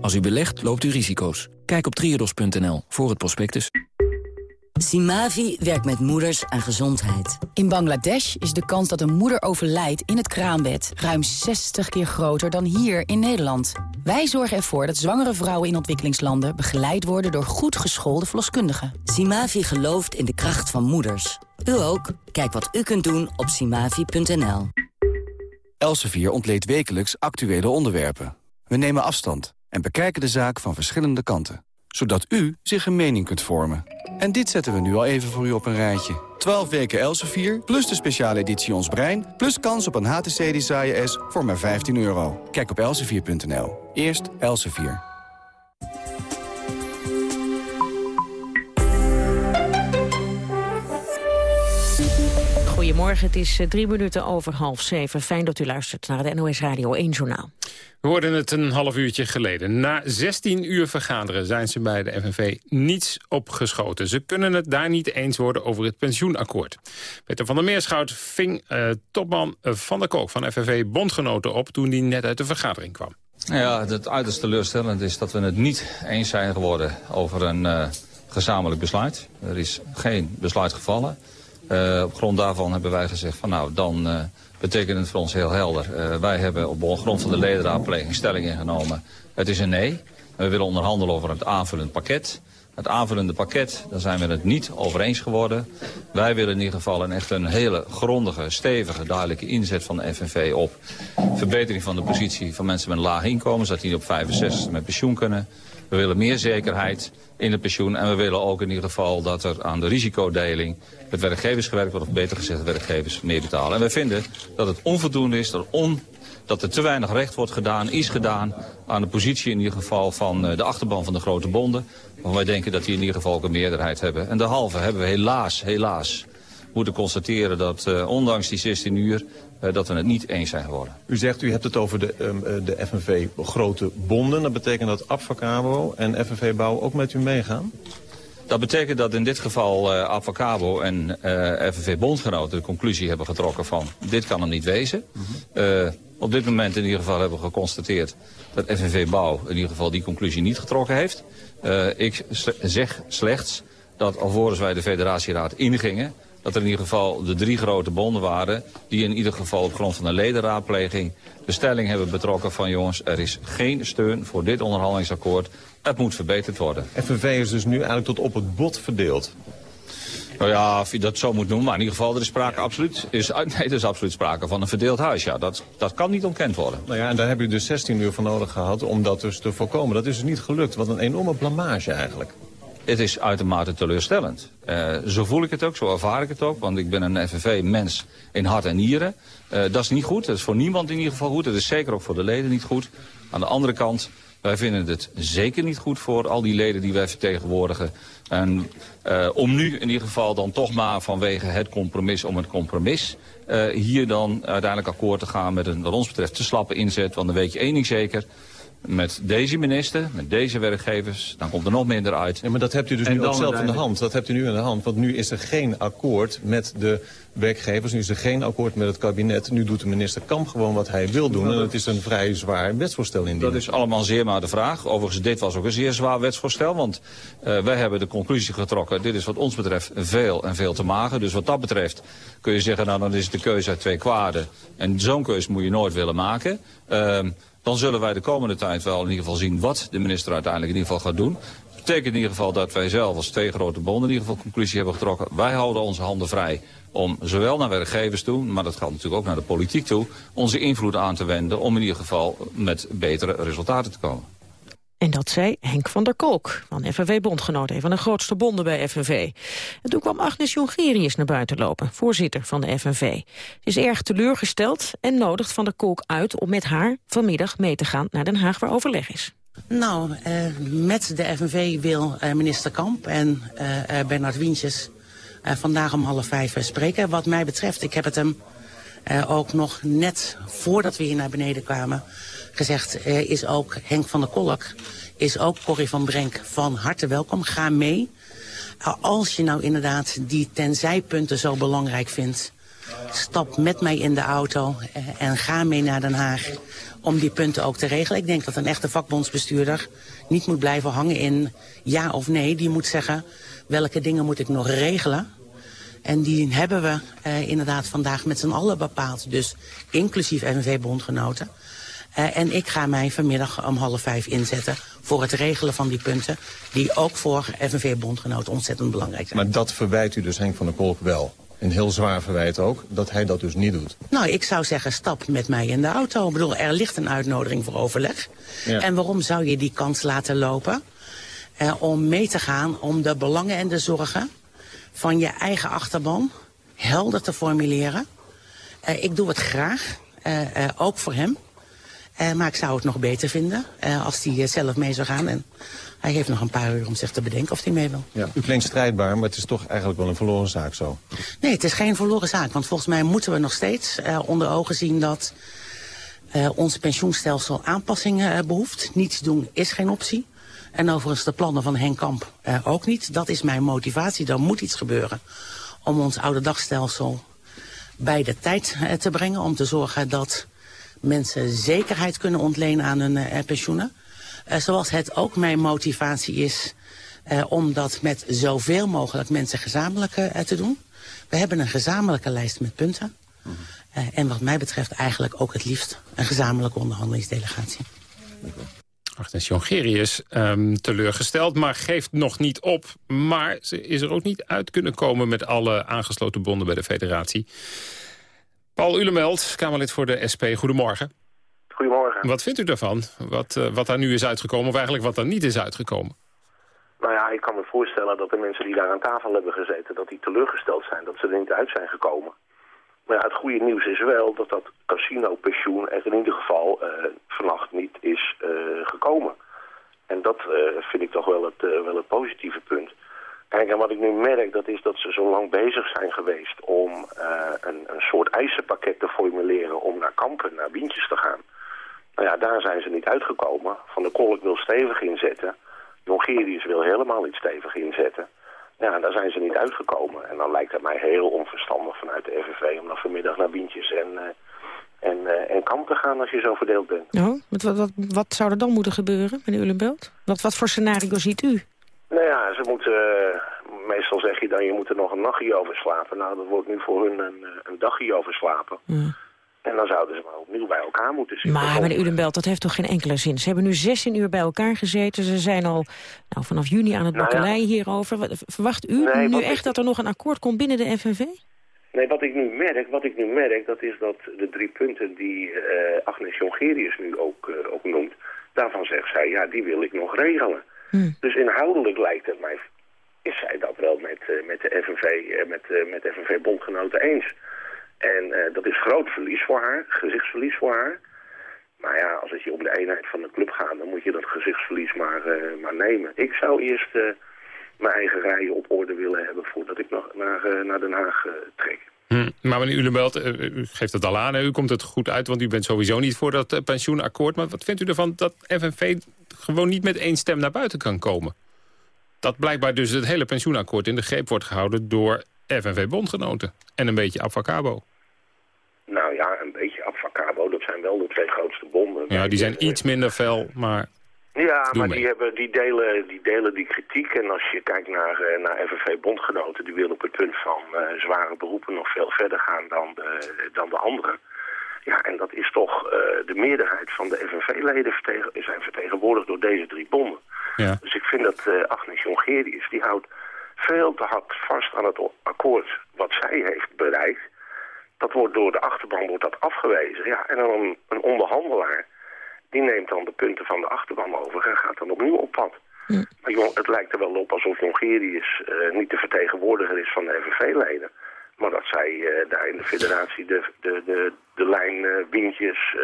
Als u belegt, loopt u risico's. Kijk op triodos.nl voor het prospectus. Simavi werkt met moeders aan gezondheid. In Bangladesh is de kans dat een moeder overlijdt in het kraambed... ruim 60 keer groter dan hier in Nederland. Wij zorgen ervoor dat zwangere vrouwen in ontwikkelingslanden... begeleid worden door goed geschoolde verloskundigen. Simavi gelooft in de kracht van moeders. U ook? Kijk wat u kunt doen op simavi.nl. Elsevier ontleedt wekelijks actuele onderwerpen. We nemen afstand en bekijken de zaak van verschillende kanten. Zodat u zich een mening kunt vormen. En dit zetten we nu al even voor u op een rijtje. 12 weken Elsevier, plus de speciale editie Ons Brein... plus kans op een HTC Desire S voor maar 15 euro. Kijk op elsevier.nl. Eerst Elsevier. Goedemorgen, het is eh, drie minuten over half zeven. Fijn dat u luistert naar het NOS Radio 1 Journaal. We hoorden het een half uurtje geleden. Na 16 uur vergaderen zijn ze bij de FNV niets opgeschoten. Ze kunnen het daar niet eens worden over het pensioenakkoord. Peter van der Meerschout ving uh, topman Van der Kook van FNV Bondgenoten op... toen die net uit de vergadering kwam. Ja, het uiterst teleurstellend is dat we het niet eens zijn geworden over een uh, gezamenlijk besluit. Er is geen besluit gevallen. Uh, op grond daarvan hebben wij gezegd van nou, dan uh, betekent het voor ons heel helder. Uh, wij hebben op grond van de ledenraadpleging stelling ingenomen. Het is een nee. We willen onderhandelen over het aanvullend pakket. het aanvullende pakket, daar zijn we het niet over eens geworden. Wij willen in ieder geval een echt een hele grondige, stevige, duidelijke inzet van de FNV op verbetering van de positie van mensen met een laag inkomen, zodat die op 65 met pensioen kunnen. We willen meer zekerheid in het pensioen. En we willen ook in ieder geval dat er aan de risicodeling met werkgevers gewerkt wordt. Of beter gezegd, werkgevers meer betalen. En wij vinden dat het onvoldoende is, dat, dat er te weinig recht wordt gedaan, is gedaan aan de positie in ieder geval van eh, de achterban van de grote bonden. Want wij denken dat die in ieder geval ook een meerderheid hebben. En derhalve hebben we helaas, helaas moeten constateren dat uh, ondanks die 16 uur dat we het niet eens zijn geworden. U zegt, u hebt het over de, um, de FNV grote bonden. Dat betekent dat Abfacabo en FNV Bouw ook met u meegaan? Dat betekent dat in dit geval uh, en uh, FNV Bondgenoten de conclusie hebben getrokken van... dit kan er niet wezen. Mm -hmm. uh, op dit moment in ieder geval hebben we geconstateerd dat FNV Bouw in ieder geval die conclusie niet getrokken heeft. Uh, ik zeg slechts dat alvorens wij de federatieraad ingingen dat er in ieder geval de drie grote bonden waren... die in ieder geval op grond van een ledenraadpleging de stelling hebben betrokken van... jongens, er is geen steun voor dit onderhandelingsakkoord. Het moet verbeterd worden. FNV is dus nu eigenlijk tot op het bot verdeeld. Nou ja, of je dat zo moet noemen, maar in ieder geval er is sprake absoluut, is, (laughs) nee, er is absoluut sprake van een verdeeld huis. Ja, dat, dat kan niet ontkend worden. Nou ja, en daar heb je dus 16 uur voor nodig gehad om dat dus te voorkomen. Dat is dus niet gelukt. Wat een enorme blamage eigenlijk. Het is uitermate teleurstellend. Uh, zo voel ik het ook, zo ervaar ik het ook. Want ik ben een FNV-mens in hart en nieren. Uh, dat is niet goed. Dat is voor niemand in ieder geval goed. Dat is zeker ook voor de leden niet goed. Aan de andere kant, wij vinden het zeker niet goed voor al die leden die wij vertegenwoordigen. En uh, om nu in ieder geval dan toch maar vanwege het compromis om het compromis... hier dan uiteindelijk akkoord te gaan met een wat ons betreft te slappe inzet. Want dan weet je één ding zeker met deze minister, met deze werkgevers, dan komt er nog minder uit. Ja, maar dat hebt u dus en nu ook zelf in de hand. Dat hebt u nu in de hand, want nu is er geen akkoord met de werkgevers. Nu is er geen akkoord met het kabinet. Nu doet de minister Kamp gewoon wat hij wil doen. En het is een vrij zwaar wetsvoorstel indienen. Dat is allemaal zeer maar de vraag. Overigens, dit was ook een zeer zwaar wetsvoorstel. Want uh, wij hebben de conclusie getrokken. Dit is wat ons betreft veel en veel te mager. Dus wat dat betreft kun je zeggen, nou dan is het de keuze uit twee kwaden. En zo'n keuze moet je nooit willen maken. Uh, dan zullen wij de komende tijd wel in ieder geval zien wat de minister uiteindelijk in ieder geval gaat doen. Dat betekent in ieder geval dat wij zelf als twee grote bonden in ieder geval conclusie hebben getrokken. Wij houden onze handen vrij om zowel naar werkgevers toe, maar dat gaat natuurlijk ook naar de politiek toe, onze invloed aan te wenden om in ieder geval met betere resultaten te komen. En dat zei Henk van der Kolk van FNV-bondgenoot, een van de grootste bonden bij FNV. En toen kwam Agnes Jongerius naar buiten lopen, voorzitter van de FNV. Ze is erg teleurgesteld en nodigt van der Kolk uit om met haar vanmiddag mee te gaan naar Den Haag waar overleg is. Nou, uh, met de FNV wil uh, minister Kamp en uh, Bernard Wientjes vandaag om half vijf spreken. Wat mij betreft, ik heb het hem ook nog net voordat we hier naar beneden kwamen gezegd uh, is ook Henk van der Kolk, is ook Corrie van Brenk van harte welkom. Ga mee. Uh, als je nou inderdaad die tenzijpunten zo belangrijk vindt, stap met mij in de auto uh, en ga mee naar Den Haag om die punten ook te regelen. Ik denk dat een echte vakbondsbestuurder niet moet blijven hangen in ja of nee. Die moet zeggen, welke dingen moet ik nog regelen? En die hebben we uh, inderdaad vandaag met z'n allen bepaald. Dus inclusief FNV-bondgenoten. Uh, en ik ga mij vanmiddag om half vijf inzetten voor het regelen van die punten... die ook voor FNV-bondgenoten ontzettend belangrijk zijn. Maar dat verwijt u dus Henk van der Kolk wel? Een heel zwaar verwijt ook, dat hij dat dus niet doet. Nou, ik zou zeggen, stap met mij in de auto. Ik bedoel, er ligt een uitnodiging voor overleg. Ja. En waarom zou je die kans laten lopen? Uh, om mee te gaan om de belangen en de zorgen van je eigen achterban helder te formuleren. Uh, ik doe het graag, uh, uh, ook voor hem. Uh, maar ik zou het nog beter vinden uh, als hij uh, zelf mee zou gaan. En hij heeft nog een paar uur om zich te bedenken of hij mee wil. Ja, u klinkt strijdbaar, maar het is toch eigenlijk wel een verloren zaak zo. Nee, het is geen verloren zaak. Want volgens mij moeten we nog steeds onder ogen zien dat ons pensioenstelsel aanpassingen behoeft. Niets doen is geen optie. En overigens de plannen van Henk Kamp ook niet. Dat is mijn motivatie. Er moet iets gebeuren om ons oude dagstelsel bij de tijd te brengen. Om te zorgen dat mensen zekerheid kunnen ontlenen aan hun uh, pensioenen. Uh, zoals het ook mijn motivatie is uh, om dat met zoveel mogelijk mensen gezamenlijk te doen. We hebben een gezamenlijke lijst met punten. En wat mij betreft eigenlijk ook het liefst een gezamenlijke onderhandelingsdelegatie. Agnes Jongerius ehm, teleurgesteld, maar geeft nog niet op. Maar ze is er ook niet uit kunnen komen met alle aangesloten bonden bij de federatie. Paul Ulemeld, Kamerlid voor de SP, goedemorgen. Goedemorgen. Wat vindt u daarvan? Wat, eh, wat daar nu is uitgekomen, of eigenlijk wat daar niet is uitgekomen? Nou ja, ik kan me voorstellen dat de mensen die daar aan tafel hebben gezeten... dat die teleurgesteld zijn dat ze er niet uit zijn gekomen. Maar ja, het goede nieuws is wel dat dat casino-pensioen er in ieder geval eh, vannacht niet is eh, gekomen. En dat vind ik toch wel het, wel het positieve punt. Kijk, en wat ik nu merk, dat is dat ze zo lang bezig zijn geweest om eh, een, een soort eisenpakket te formuleren om naar kampen, naar Wientjes te gaan. Nou ja, daar zijn ze niet uitgekomen. Van der Kolk wil stevig inzetten. Jongerius wil helemaal niet stevig inzetten. Ja, daar zijn ze niet uitgekomen. En dan lijkt het mij heel onverstandig vanuit de FNV om dan vanmiddag naar Wientjes en, eh, en, eh, en kamp te gaan als je zo verdeeld bent. Oh, wat, wat, wat, zou er dan moeten gebeuren, meneer Ulenbelt? Wat, wat voor scenario ziet u? Nou ja, ze moeten, eh, meestal zeg je dan, je moet er nog een nachtje over slapen. Nou, dat wordt nu voor hun een, eh, een dagje over slapen. En dan zouden ze maar opnieuw bij elkaar moeten zitten. Maar meneer Ulenbelt, dat heeft toch geen enkele zin? Ze hebben nu 16 uur bij elkaar gezeten. Ze zijn al nou, vanaf juni aan het Nou ja. bakkeleien hierover. Verwacht u Nee, nu echt ik- dat er nog een akkoord komt binnen de FNV? Nee, wat ik nu merk, wat ik nu merk, dat is dat de drie punten die eh, Agnes Jongerius nu ook, ook noemt, daarvan zegt zij, ja, die wil ik nog regelen. Dus inhoudelijk lijkt het mij, is zij dat wel met, eh, met de FNV, eh, met, eh, met FNV-bondgenoten eens. En dat is groot verlies voor haar, gezichtsverlies voor haar. Maar ja, als het je om de eenheid van de club gaat, dan moet je dat gezichtsverlies maar, maar nemen. Ik zou eerst mijn eigen rijen op orde willen hebben voordat ik nog naar, naar Den Haag trek. Hm. Maar meneer Ulenbelt, eh, u geeft het al aan, hè? u komt het goed uit... want u bent sowieso niet voor dat eh, pensioenakkoord. Maar wat vindt u ervan dat FNV gewoon niet met één stem naar buiten kan komen? Dat blijkbaar dus het hele pensioenakkoord in de greep wordt gehouden... door FNV-bondgenoten en een beetje Abfacabo. Nou ja, een beetje Abfacabo, dat zijn wel de twee grootste bonden. Ja, die zijn iets minder fel, maar... Ja, Doe maar mee. die, hebben, die, delen, die delen die kritiek. En als je kijkt naar, eh, naar FNV-bondgenoten... die willen op het punt van eh, zware beroepen nog veel verder gaan dan de, dan de anderen. Ja, en dat is toch eh, de meerderheid van de FNV-leden vertegen, zijn vertegenwoordigd door deze drie bonden. Ja. Dus ik vind dat eh, Agnes Jongerius, die houdt veel te hard vast aan het akkoord wat zij heeft bereikt. Dat wordt door de achterban wordt dat afgewezen. Ja, en dan een, een onderhandelaar, die neemt dan de punten van de achterban over en gaat dan opnieuw op pad. Maar jong, het lijkt er wel op alsof Jongerius eh, niet de vertegenwoordiger is van de FNV-leden. Maar dat zij eh, daar in de federatie de, de, de, de lijn windjes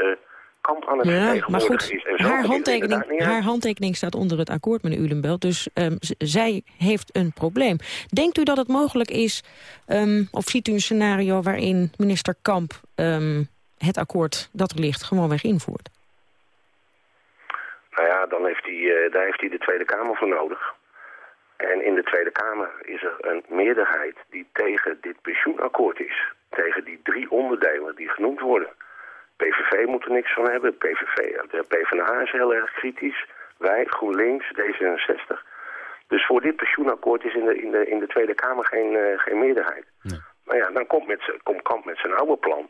kamp aan het Ja, maar vertegenwoordigen goed, is. En zo haar handtekening, haar handtekening staat onder het akkoord, meneer Ulenbelt. Dus ehm, zij heeft een probleem. Denkt u dat het mogelijk is, ehm, of ziet u een scenario waarin minister Kamp ehm, het akkoord dat er ligt gewoonweg invoert? Nou ja, dan heeft hij, eh, daar heeft hij de Tweede Kamer voor nodig. En in de Tweede Kamer is er een meerderheid die tegen dit pensioenakkoord is. Tegen die drie onderdelen die genoemd worden. PVV moet er niks van hebben. PVV, de PvdA is heel erg kritisch. Wij, GroenLinks, D66. Dus voor dit pensioenakkoord is in de, in de, in de Tweede Kamer geen, eh, geen meerderheid. Maar ja, dan komt, met komt Kamp met zijn oude plan.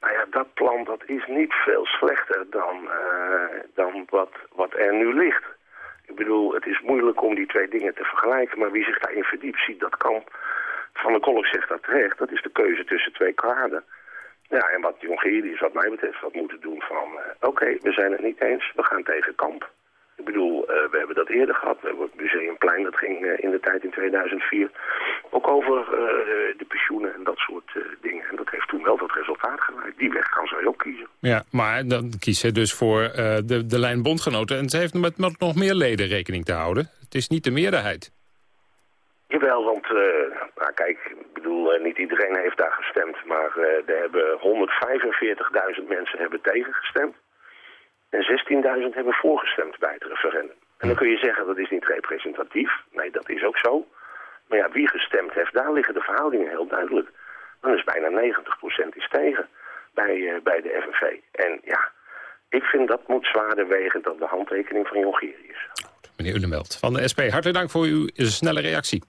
Nou ja, dat plan dat is niet veel slechter dan, eh, dan wat, wat er nu ligt. Ik bedoel, het is moeilijk om die twee dingen te vergelijken, maar wie zich daarin verdiept ziet dat kan. Van der Kolk zegt dat terecht, dat is de keuze tussen twee kwaden. Ja, en wat Jongerius wat mij betreft had moeten doen van... eh, oké, we zijn het niet eens, we gaan tegen kamp. Ik bedoel, eh, we hebben dat eerder gehad. We hebben het Museumplein, dat ging in de tijd in 2004 ook over eh, de pensioenen en dat soort eh, dingen. En dat heeft toen wel tot resultaat geleid. Die weg gaan zij ook kiezen. Ja, maar dan kies ze dus voor eh, de, de lijn bondgenoten. En ze heeft met, met nog meer leden rekening te houden. Het is niet de meerderheid. Jawel, want nou kijk, ik bedoel, niet iedereen heeft daar gestemd. Maar er hebben 145.000 mensen hebben tegengestemd. En 16.000 hebben voorgestemd bij het referendum. En dan kun je zeggen dat is niet representatief. Nee, dat is ook zo. Maar ja, wie gestemd heeft, daar liggen de verhoudingen heel duidelijk. Dan is bijna 90% is tegen bij, uh, bij de FNV. En ja, ik vind dat moet zwaarder wegen dan de handtekening van Jongerius. Meneer Ulenbelt van de SP, hartelijk dank voor uw snelle reactie.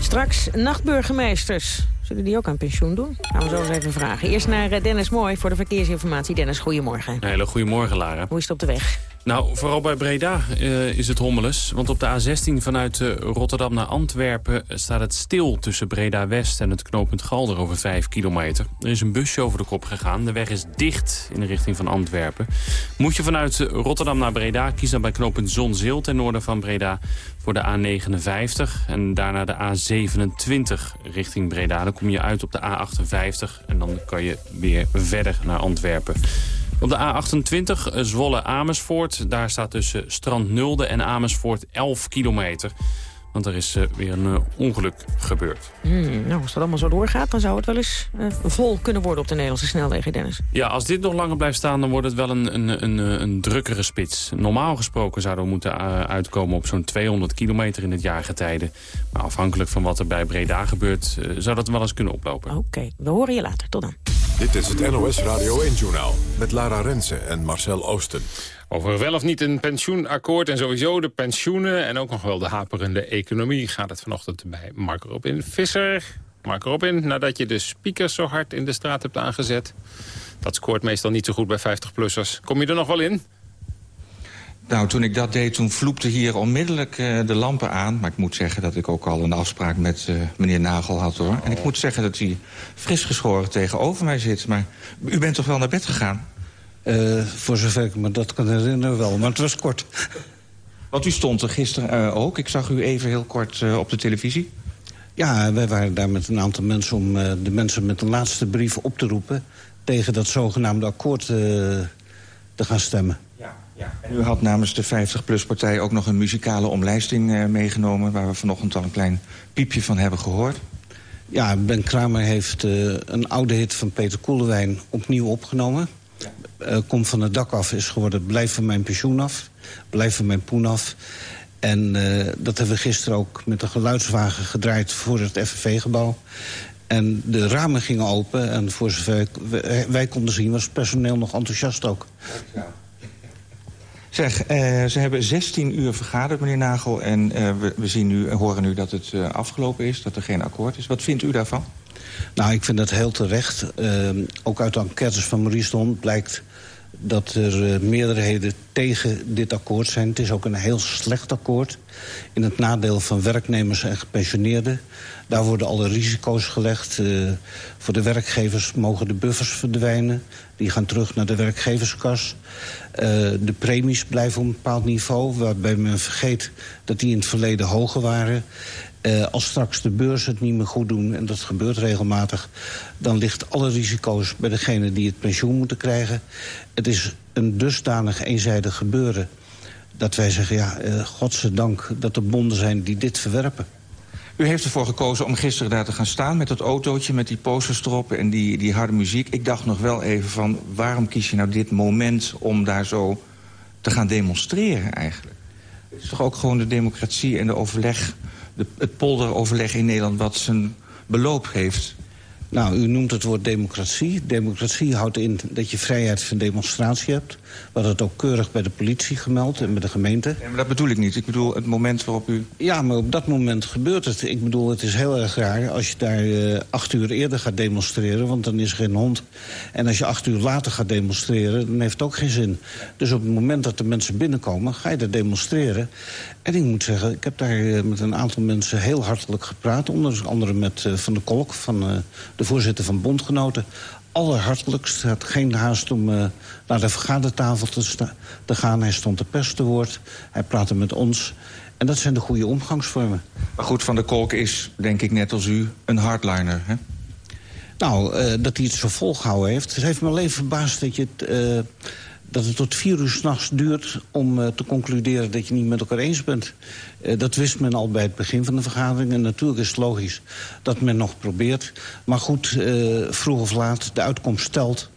Straks nachtburgemeesters. Zullen die ook aan pensioen doen? Gaan we zo eens even vragen. Eerst naar eh, Dennis Mooi voor de verkeersinformatie. Dennis, goedemorgen. Een hele goede morgen, Lara. Hoe is het op de weg? Nou, vooral bij Breda uh, is het hommeles. Want op de A16 vanuit uh, Rotterdam naar Antwerpen staat het stil tussen Breda-West en het knooppunt Galder over 5 kilometer. Er is een busje over de kop gegaan. De weg is dicht in de richting van Antwerpen. Moet je vanuit Rotterdam naar Breda, kies dan bij knooppunt Zonzeel ten noorden van Breda voor de A59 en daarna de A27 richting Breda. Dan kom je uit op de A58 en dan kan je weer verder naar Antwerpen. Op de A28 eh, Zwolle-Amersfoort. Daar staat tussen Strand Nulde en Amersfoort 11 kilometer. Want er is uh, weer een uh, ongeluk gebeurd. Hmm, nou, als dat allemaal zo doorgaat, dan zou het wel eens uh, vol kunnen worden op de Nederlandse snelwegen, Dennis. Ja, als dit nog langer blijft staan, dan wordt het wel een, een, een, een drukkere spits. Normaal gesproken zouden we moeten uitkomen op zo'n 200 kilometer in het jaargetijde. Maar afhankelijk van wat er bij Breda gebeurt, zou dat wel eens kunnen oplopen. Oké, we horen je later. Tot dan. Dit is het NOS Radio 1-journaal met Lara Rensen en Marcel Oosten. Over wel of niet een pensioenakkoord en sowieso de pensioenen... en ook nog wel de haperende economie gaat het vanochtend bij Mark Robin Visser. Mark Robin, nadat je de speakers zo hard in de straat hebt aangezet... dat scoort meestal niet zo goed bij 50-plussers. Kom je er nog wel in? Nou, toen ik dat deed, toen vloepte hier onmiddellijk uh, de lampen aan. Maar ik moet zeggen dat ik ook al een afspraak met uh, meneer Nagel had, hoor. En ik moet zeggen dat hij fris geschoren tegenover mij zit. Maar u bent toch wel naar bed gegaan? Uh, voor zover ik me dat kan herinneren wel, maar het was kort. Want u stond er gisteren ook. Ik zag u even heel kort op de televisie. Ja, wij waren daar met een aantal mensen om de mensen met de laatste brief op te roepen... tegen dat zogenaamde akkoord te gaan stemmen. Ja. En u had namens de 50PLUS-partij ook nog een muzikale omlijsting uh, meegenomen... waar we vanochtend al een klein piepje van hebben gehoord. Ja, Ben Kramer heeft uh, een oude hit van Peter Koelewijn opnieuw opgenomen. Ja. Uh, Kom van het dak af is geworden Blijf van mijn pensioen af. Blijf van mijn poen af. En dat hebben we gisteren ook met een geluidswagen gedraaid voor het FNV-gebouw. En de ramen gingen open en voor zover wij, wij konden zien was het personeel nog enthousiast ook. Ja. Zeg, uh, ze hebben 16 uur vergaderd, meneer Nagel. En uh, we, we, zien nu, horen nu dat het uh, afgelopen is, dat er geen akkoord is. Wat vindt u daarvan? Nou, ik vind dat heel terecht. ook uit de enquêtes van Maurice blijkt dat er meerderheden tegen dit akkoord zijn. Het is ook een heel slecht akkoord. In het nadeel van werknemers en gepensioneerden. Daar worden alle risico's gelegd. Uh, voor de werkgevers mogen de buffers verdwijnen. Die gaan terug naar de werkgeverskas. Uh, de premies blijven op een bepaald niveau... waarbij men vergeet dat die in het verleden hoger waren. Uh, als straks de beurs het niet meer goed doen, en dat gebeurt regelmatig... dan ligt alle risico's bij degene die het pensioen moeten krijgen. Het is een dusdanig eenzijdig gebeuren dat wij zeggen... ja, uh, godzijdank dat er bonden zijn die dit verwerpen. U heeft ervoor gekozen om gisteren daar te gaan staan met dat autootje... met die posters erop en die, die harde muziek. Ik dacht nog wel even van, waarom kies je nou dit moment... om daar zo te gaan demonstreren eigenlijk? Het is toch ook gewoon de democratie en de overleg... De, het polderoverleg in Nederland wat zijn beloop heeft... Nou, u noemt het woord democratie. Democratie houdt in dat je vrijheid van demonstratie hebt. Hadden het ook keurig bij de politie gemeld en bij de gemeente. Nee, maar dat bedoel ik niet. Ik bedoel het moment waarop u... Ja, maar op dat moment gebeurt het. Ik bedoel, het is heel erg raar als je daar uh, acht uur eerder gaat demonstreren... want dan is er geen hond. En als je acht uur later gaat demonstreren, dan heeft het ook geen zin. Dus op het moment dat de mensen binnenkomen, ga je daar demonstreren. En ik moet zeggen, ik heb daar uh, met een aantal mensen heel hartelijk gepraat. Onder andere met uh, Van de Kolk, van de voorzitter van Bondgenoten allerhartelijkst. Hij had geen haast om uh, naar de vergadertafel te, te, gaan. Hij stond de pers te woord. Hij praatte met ons. En dat zijn de goede omgangsvormen. Maar goed, Van der Kolk is, denk ik net als u, een hardliner, hè? Nou, uh, dat hij het zo volgehouden heeft. Het heeft me alleen verbaasd dat je het... Uh, dat het tot vier uur s'nachts duurt om uh, te concluderen dat je niet met elkaar eens bent. Uh, dat wist men al bij het begin van de vergadering. En natuurlijk is het logisch dat men nog probeert. Maar goed, uh, vroeg of laat, de uitkomst stelt.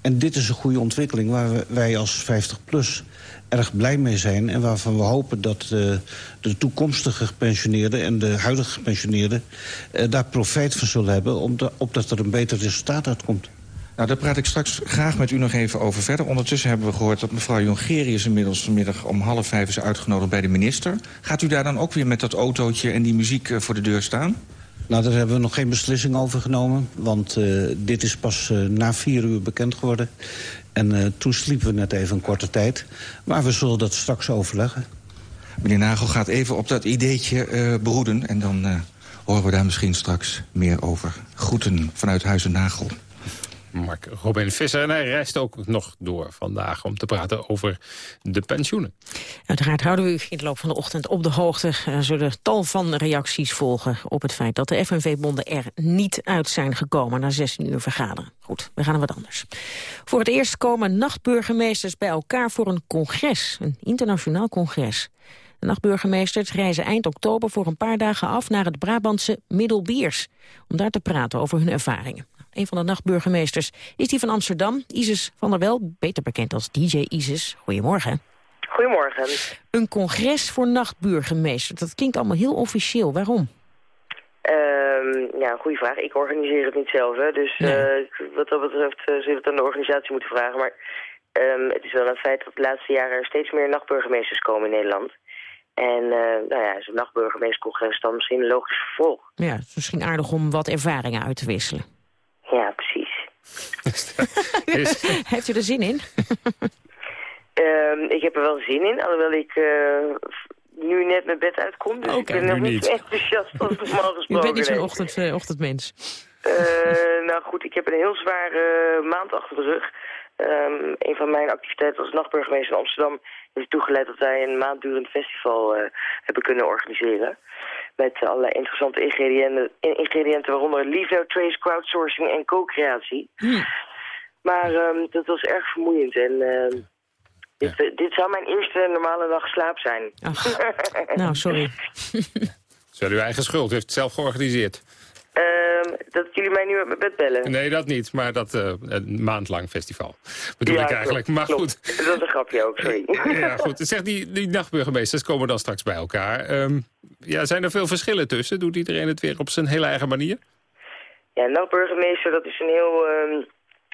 En dit is een goede ontwikkeling waar wij als 50PLUS erg blij mee zijn... en waarvan we hopen dat de toekomstige gepensioneerden... en de huidige gepensioneerden daar profijt van zullen hebben... opdat er een beter resultaat uitkomt. Nou, daar praat ik straks graag met u nog even over verder. Ondertussen hebben we gehoord dat mevrouw Jongerius inmiddels vanmiddag om half vijf is uitgenodigd bij de minister. Gaat u daar dan ook weer met dat autootje en die muziek voor de deur staan? Nou, daar hebben we nog geen beslissing over genomen. Want uh, dit is pas uh, na vier uur bekend geworden. En uh, toen sliepen we net even een korte tijd. Maar we zullen dat straks overleggen. Meneer Nagel gaat even op dat ideetje beroeden. En dan horen we daar misschien straks meer over. Groeten vanuit Huizen Nagel. Mark Robin Visser. En hij reist ook nog door vandaag om te praten over de pensioenen. Uiteraard houden we u in de loop van de ochtend op de hoogte. Er zullen tal van reacties volgen op het feit dat de FNV-bonden er niet uit zijn gekomen na 16 uur vergaderen. Goed, we gaan naar wat anders. Voor het eerst komen nachtburgemeesters bij elkaar voor een congres, een internationaal congres. De nachtburgemeesters reizen eind oktober voor een paar dagen af naar het Brabantse Middelbiers... om daar te praten over hun ervaringen. Een van de nachtburgemeesters is die van Amsterdam, Isis van der Wel, beter bekend als DJ Isis. Goedemorgen. Goedemorgen. Een congres voor nachtburgemeesters, dat klinkt allemaal heel officieel. Waarom? Uh, ja, goede vraag. Ik organiseer het niet zelf, hè. dus uh, wat dat betreft uh, zullen we het aan de organisatie moeten vragen. Maar um, het is wel een feit dat de laatste jaren er steeds meer nachtburgemeesters komen in Nederland. En uh, nou ja, zo'n nachtburgemeestercongres dan misschien een logisch vervolg. Ja, het is misschien aardig om wat ervaringen uit te wisselen. Ja, precies. (laughs) (laughs) Heeft u er zin in? um, (laughs) ik heb er wel zin in, alhoewel ik uh, nu net mijn bed uitkom. Dus okay, ik ben nog niet enthousiast als normaal gesproken. U bent niet zo'n ochtend, uh, ochtendmens. Uh, nou goed, ik heb een heel zware maand achter de rug. Um, een van mijn activiteiten als nachtburgemeester in Amsterdam is toegeleid dat wij een maanddurend festival uh, hebben kunnen organiseren. Met allerlei interessante ingrediënten, ingrediënten waaronder liefde, trace, crowdsourcing en co-creatie. Hmm. Maar um, dat was erg vermoeiend en uh, dit, ja. dit, zou mijn eerste normale dag slaap zijn. Ach, (laughs) nou, sorry. (laughs) Het is wel uw eigen schuld, u heeft het zelf georganiseerd. Uh, dat jullie mij nu uit mijn bed bellen. Nee, dat niet, maar dat uh, een maandlang festival bedoel ja, ik eigenlijk. Klopt, maar klopt. goed. Dat is een grapje ook, sorry. (laughs) ja, goed. Zeg, die, die nachtburgemeesters komen dan straks bij elkaar. Um, ja, zijn er veel verschillen tussen? Doet iedereen het weer op zijn hele eigen manier? Ja, nachtburgemeester, dat is een heel um,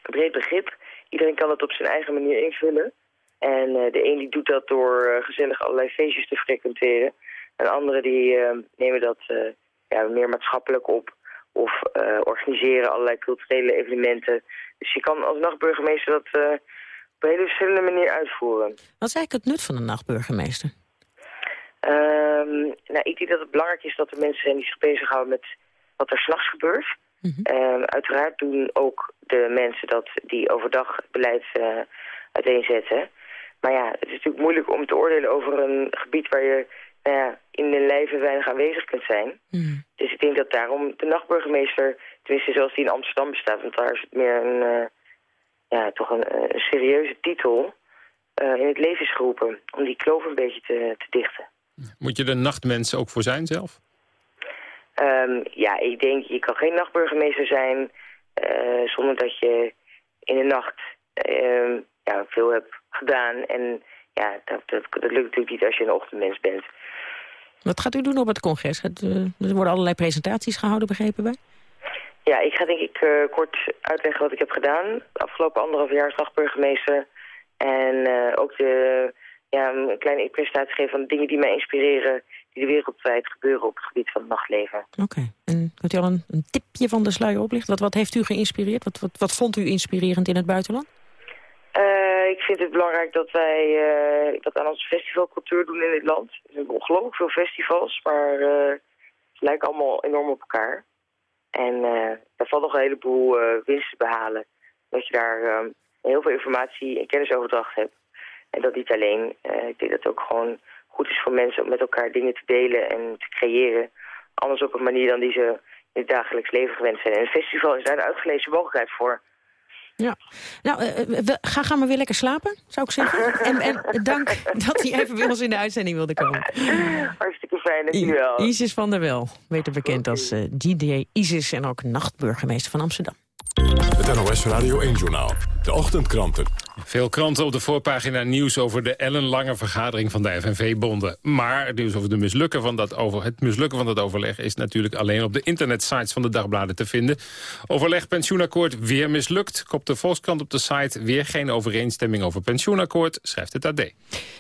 breed begrip. Iedereen kan het op zijn eigen manier invullen. En uh, de een die doet dat door uh, gezellig allerlei feestjes te frequenteren. En anderen die nemen dat ja, meer maatschappelijk op of uh, organiseren allerlei culturele evenementen. Dus je kan als nachtburgemeester dat uh, op een hele verschillende manier uitvoeren. Wat is eigenlijk het nut van een nachtburgemeester? Um, nou, ik denk dat het belangrijk is dat er mensen zijn die zich bezighouden met wat er s'nachts gebeurt. Mm -hmm. um, uiteraard doen ook de mensen dat die overdag beleid uh, uiteenzetten. Maar ja, het is natuurlijk moeilijk om te oordelen over een gebied waar je nou ja, in de lijven weinig aanwezig kunt zijn. Mm. Dus ik denk dat daarom de nachtburgemeester, tenminste zoals die in Amsterdam bestaat, want daar is het meer een, uh, ja, toch een, een, serieuze titel, uh, in het leven is geroepen. Om die kloof een beetje te, te dichten. Moet je er nachtmens ook voor zijn zelf? Um, ja, ik denk, je kan geen nachtburgemeester zijn uh, zonder dat je in de nacht ja, veel hebt gedaan. En ja, dat, dat, dat lukt natuurlijk niet als je een ochtendmens bent. Wat gaat u doen op het congres? Uh, er worden allerlei presentaties gehouden, begrepen wij? Ja, ik ga denk ik uh, kort uitleggen wat ik heb gedaan. De afgelopen anderhalf jaar als nachtburgemeester. En uh, ook de, ja, een kleine presentatie geven van dingen die mij inspireren... die de wereldwijd gebeuren op het gebied van het nachtleven. Oké. Okay. En kunt u al een, een, tipje van de sluier oplichten? Wat, wat heeft u geïnspireerd? Wat, wat, wat vond u inspirerend in het buitenland? Uh, ik vind het belangrijk dat wij uh, dat aan onze festivalcultuur doen in dit land. Er zijn ongelooflijk veel festivals, maar uh, ze lijken allemaal enorm op elkaar. En daar valt nog een heleboel winst te behalen. Dat je daar um, heel veel informatie en kennisoverdracht hebt. En dat niet alleen. ik denk dat het ook gewoon goed is voor mensen om met elkaar dingen te delen en te creëren. Anders op een manier dan die ze in het dagelijks leven gewend zijn. En een festival is daar een uitgelezen mogelijkheid voor. Ja, nou, uh, we, ga, ga maar weer lekker slapen, zou ik zeggen. En, en dank dat hij even bij ons in de uitzending wilde komen. Hartstikke fijn, dankjewel. Isis van der Wel, beter bekend als uh, DJ Isis en ook nachtburgemeester van Amsterdam. Het NOS Radio 1-journaal, de ochtendkranten. Veel kranten op de voorpagina nieuws over de ellenlange vergadering van de FNV-bonden. Maar nieuws over, de mislukken van dat over, het mislukken van dat overleg is natuurlijk alleen op de internetsites van de dagbladen te vinden. Overleg pensioenakkoord weer mislukt. Kopt de Volkskrant op de site weer geen overeenstemming over pensioenakkoord, schrijft het AD.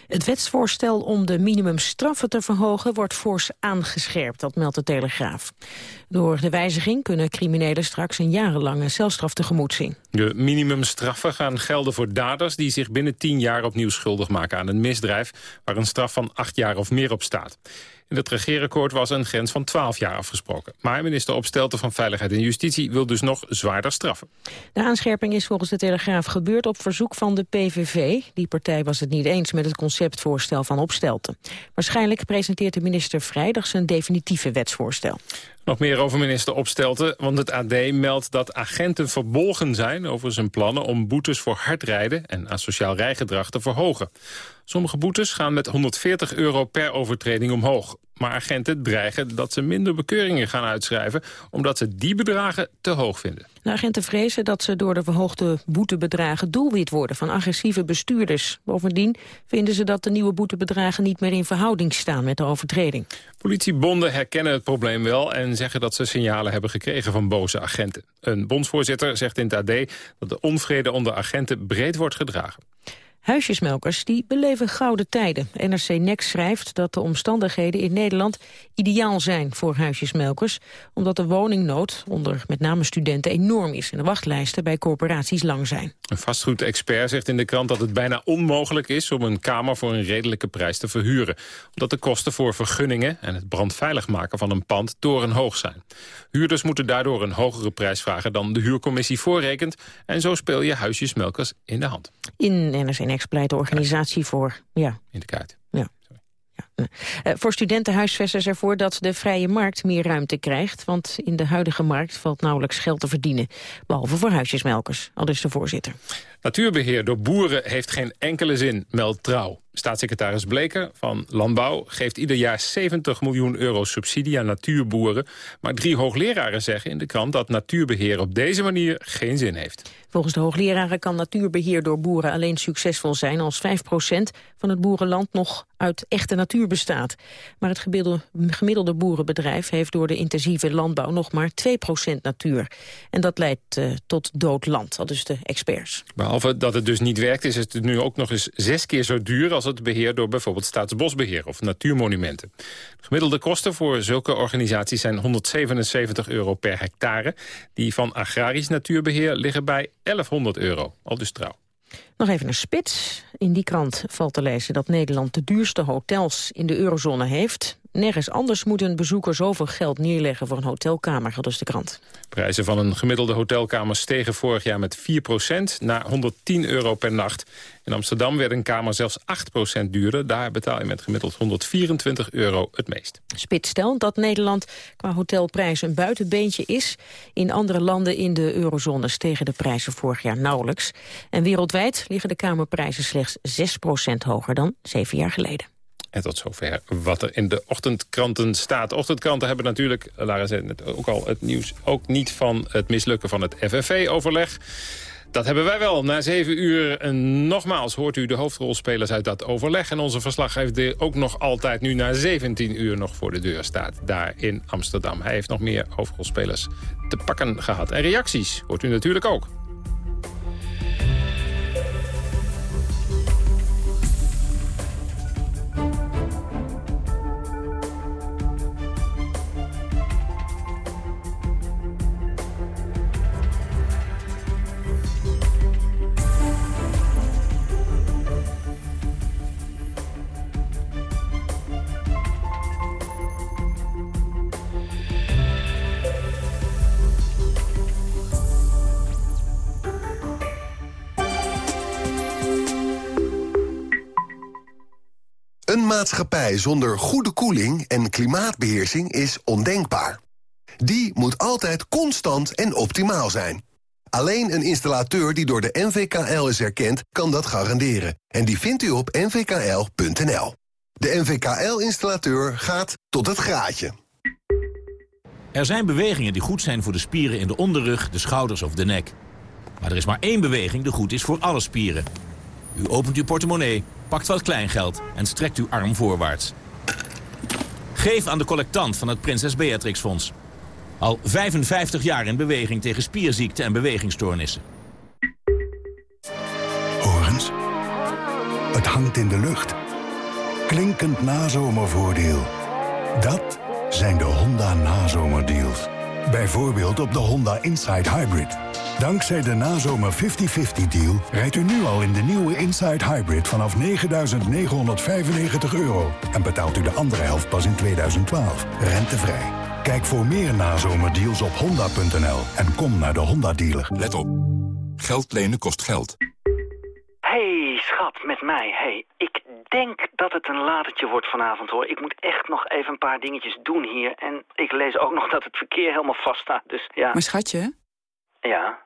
Het wetsvoorstel om de minimumstraffen te verhogen wordt fors aangescherpt, dat meldt de Telegraaf. Door de wijziging kunnen criminelen straks een jarenlange celstraf tegemoet zien. De minimumstraffen gaan gelden voor daders die zich binnen tien jaar opnieuw schuldig maken aan een misdrijf waar een straf van acht jaar of meer op staat. In het regeerakkoord was een grens van 12 jaar afgesproken. Maar minister Opstelten van Veiligheid en Justitie wil dus nog zwaarder straffen. De aanscherping is volgens de Telegraaf gebeurd op verzoek van de PVV. Die partij was het niet eens met het conceptvoorstel van Opstelten. Waarschijnlijk presenteert de minister vrijdag zijn definitieve wetsvoorstel. Nog meer over minister Opstelten, want het AD meldt dat agenten verbolgen zijn over zijn plannen om boetes voor hardrijden en asociaal rijgedrag te verhogen. Sommige boetes gaan met 140 euro per overtreding omhoog. Maar agenten dreigen dat ze minder bekeuringen gaan uitschrijven... omdat ze die bedragen te hoog vinden. De agenten vrezen dat ze door de verhoogde boetebedragen... doelwit worden van agressieve bestuurders. Bovendien vinden ze dat de nieuwe boetebedragen... niet meer in verhouding staan met de overtreding. Politiebonden herkennen het probleem wel... en zeggen dat ze signalen hebben gekregen van boze agenten. Een bondsvoorzitter zegt in het AD dat de onvrede onder agenten breed wordt gedragen. Huisjesmelkers die beleven gouden tijden. NRC Next schrijft dat de omstandigheden in Nederland ideaal zijn voor huisjesmelkers, omdat de woningnood onder met name studenten enorm is en de wachtlijsten bij corporaties lang zijn. Een vastgoedexpert zegt in de krant dat het bijna onmogelijk is om een kamer voor een redelijke prijs te verhuren, omdat de kosten voor vergunningen en het brandveilig maken van een pand torenhoog zijn. Huurders moeten daardoor een hogere prijs vragen dan de huurcommissie voorrekent en zo speel je huisjesmelkers in de hand. In NRC Next pleit de organisatie voor... Ja. In de kaart. Ja. Ja. Uh, voor studentenhuisvesters ervoor dat de vrije markt meer ruimte krijgt. Want in de huidige markt valt nauwelijks geld te verdienen. Behalve voor huisjesmelkers, al is de voorzitter. Natuurbeheer door boeren heeft geen enkele zin, meldt Trouw. Staatssecretaris Bleker van Landbouw geeft ieder jaar 70 miljoen euro subsidie aan natuurboeren. Maar drie hoogleraren zeggen in de krant dat natuurbeheer op deze manier geen zin heeft. Volgens de hoogleraren kan natuurbeheer door boeren alleen succesvol zijn als 5% van het boerenland nog uit echte natuur bestaat. Maar het gemiddelde, boerenbedrijf heeft door de intensieve landbouw nog maar 2% natuur. En dat leidt uh, tot dood land, al dus de experts. Behalve dat het dus niet werkt, is het nu ook nog eens zes keer zo duur als het beheer door bijvoorbeeld Staatsbosbeheer of natuurmonumenten. De gemiddelde kosten voor zulke organisaties zijn 177 euro per hectare. Die van agrarisch natuurbeheer liggen bij 1100 euro, al dus trouw. Nog even een spits. In die krant valt te lezen dat Nederland de duurste hotels in de eurozone heeft. Nergens anders moet een bezoeker zoveel geld neerleggen voor een hotelkamer, is de krant. Prijzen van een gemiddelde hotelkamer stegen vorig jaar met 4% naar 110 euro per nacht. In Amsterdam werd een kamer zelfs 8% duurder. Daar betaal je met gemiddeld 124 euro het meest. Spits stelt dat Nederland qua hotelprijzen een buitenbeentje is. In andere landen in de eurozone stegen de prijzen vorig jaar nauwelijks. En wereldwijd liggen de kamerprijzen slechts 6% hoger dan zeven jaar geleden. En tot zover wat er in de ochtendkranten staat. Ochtendkranten hebben natuurlijk, Lara zei het ook al, het nieuws ook niet van het mislukken van het FNV-overleg. Dat hebben wij wel. Na zeven uur en nogmaals hoort u de hoofdrolspelers uit dat overleg. En onze verslaggever ook nog altijd nu na 17 uur nog voor de deur staat. Daar in Amsterdam. Hij heeft nog meer hoofdrolspelers te pakken gehad. En reacties hoort u natuurlijk ook. Een maatschappij zonder goede koeling en klimaatbeheersing is ondenkbaar. Die moet altijd constant en optimaal zijn. Alleen een installateur die door de NVKL is erkend, kan dat garanderen. En die vindt u op nvkl.nl. De NVKL-installateur gaat tot het graadje. Er zijn bewegingen die goed zijn voor de spieren in de onderrug, de schouders of de nek. Maar er is maar één beweging die goed is voor alle spieren. U opent uw portemonnee, pakt wat kleingeld en strekt uw arm voorwaarts. Geef aan de collectant van het Prinses Beatrix Fonds. Al 55 jaar in beweging tegen spierziekten en bewegingsstoornissen. Horens, het hangt in de lucht. Klinkend nazomervoordeel. Dat zijn de Honda nazomerdeals. Bijvoorbeeld op de Honda Inside Hybrid. Dankzij de nazomer 50-50 deal rijdt u nu al in de nieuwe Inside Hybrid vanaf 9.995 euro. En betaalt u de andere helft pas in 2012. Rentevrij. Kijk voor meer nazomerdeals op honda.nl en kom naar de Honda dealer. Let op. Geld lenen kost geld. Hey, schat, met mij. Hey, ik denk dat het een latertje wordt vanavond, hoor. Ik moet echt nog even een paar dingetjes doen hier. En ik lees ook nog dat het verkeer helemaal vast staat, dus ja. Maar schatje, Ja?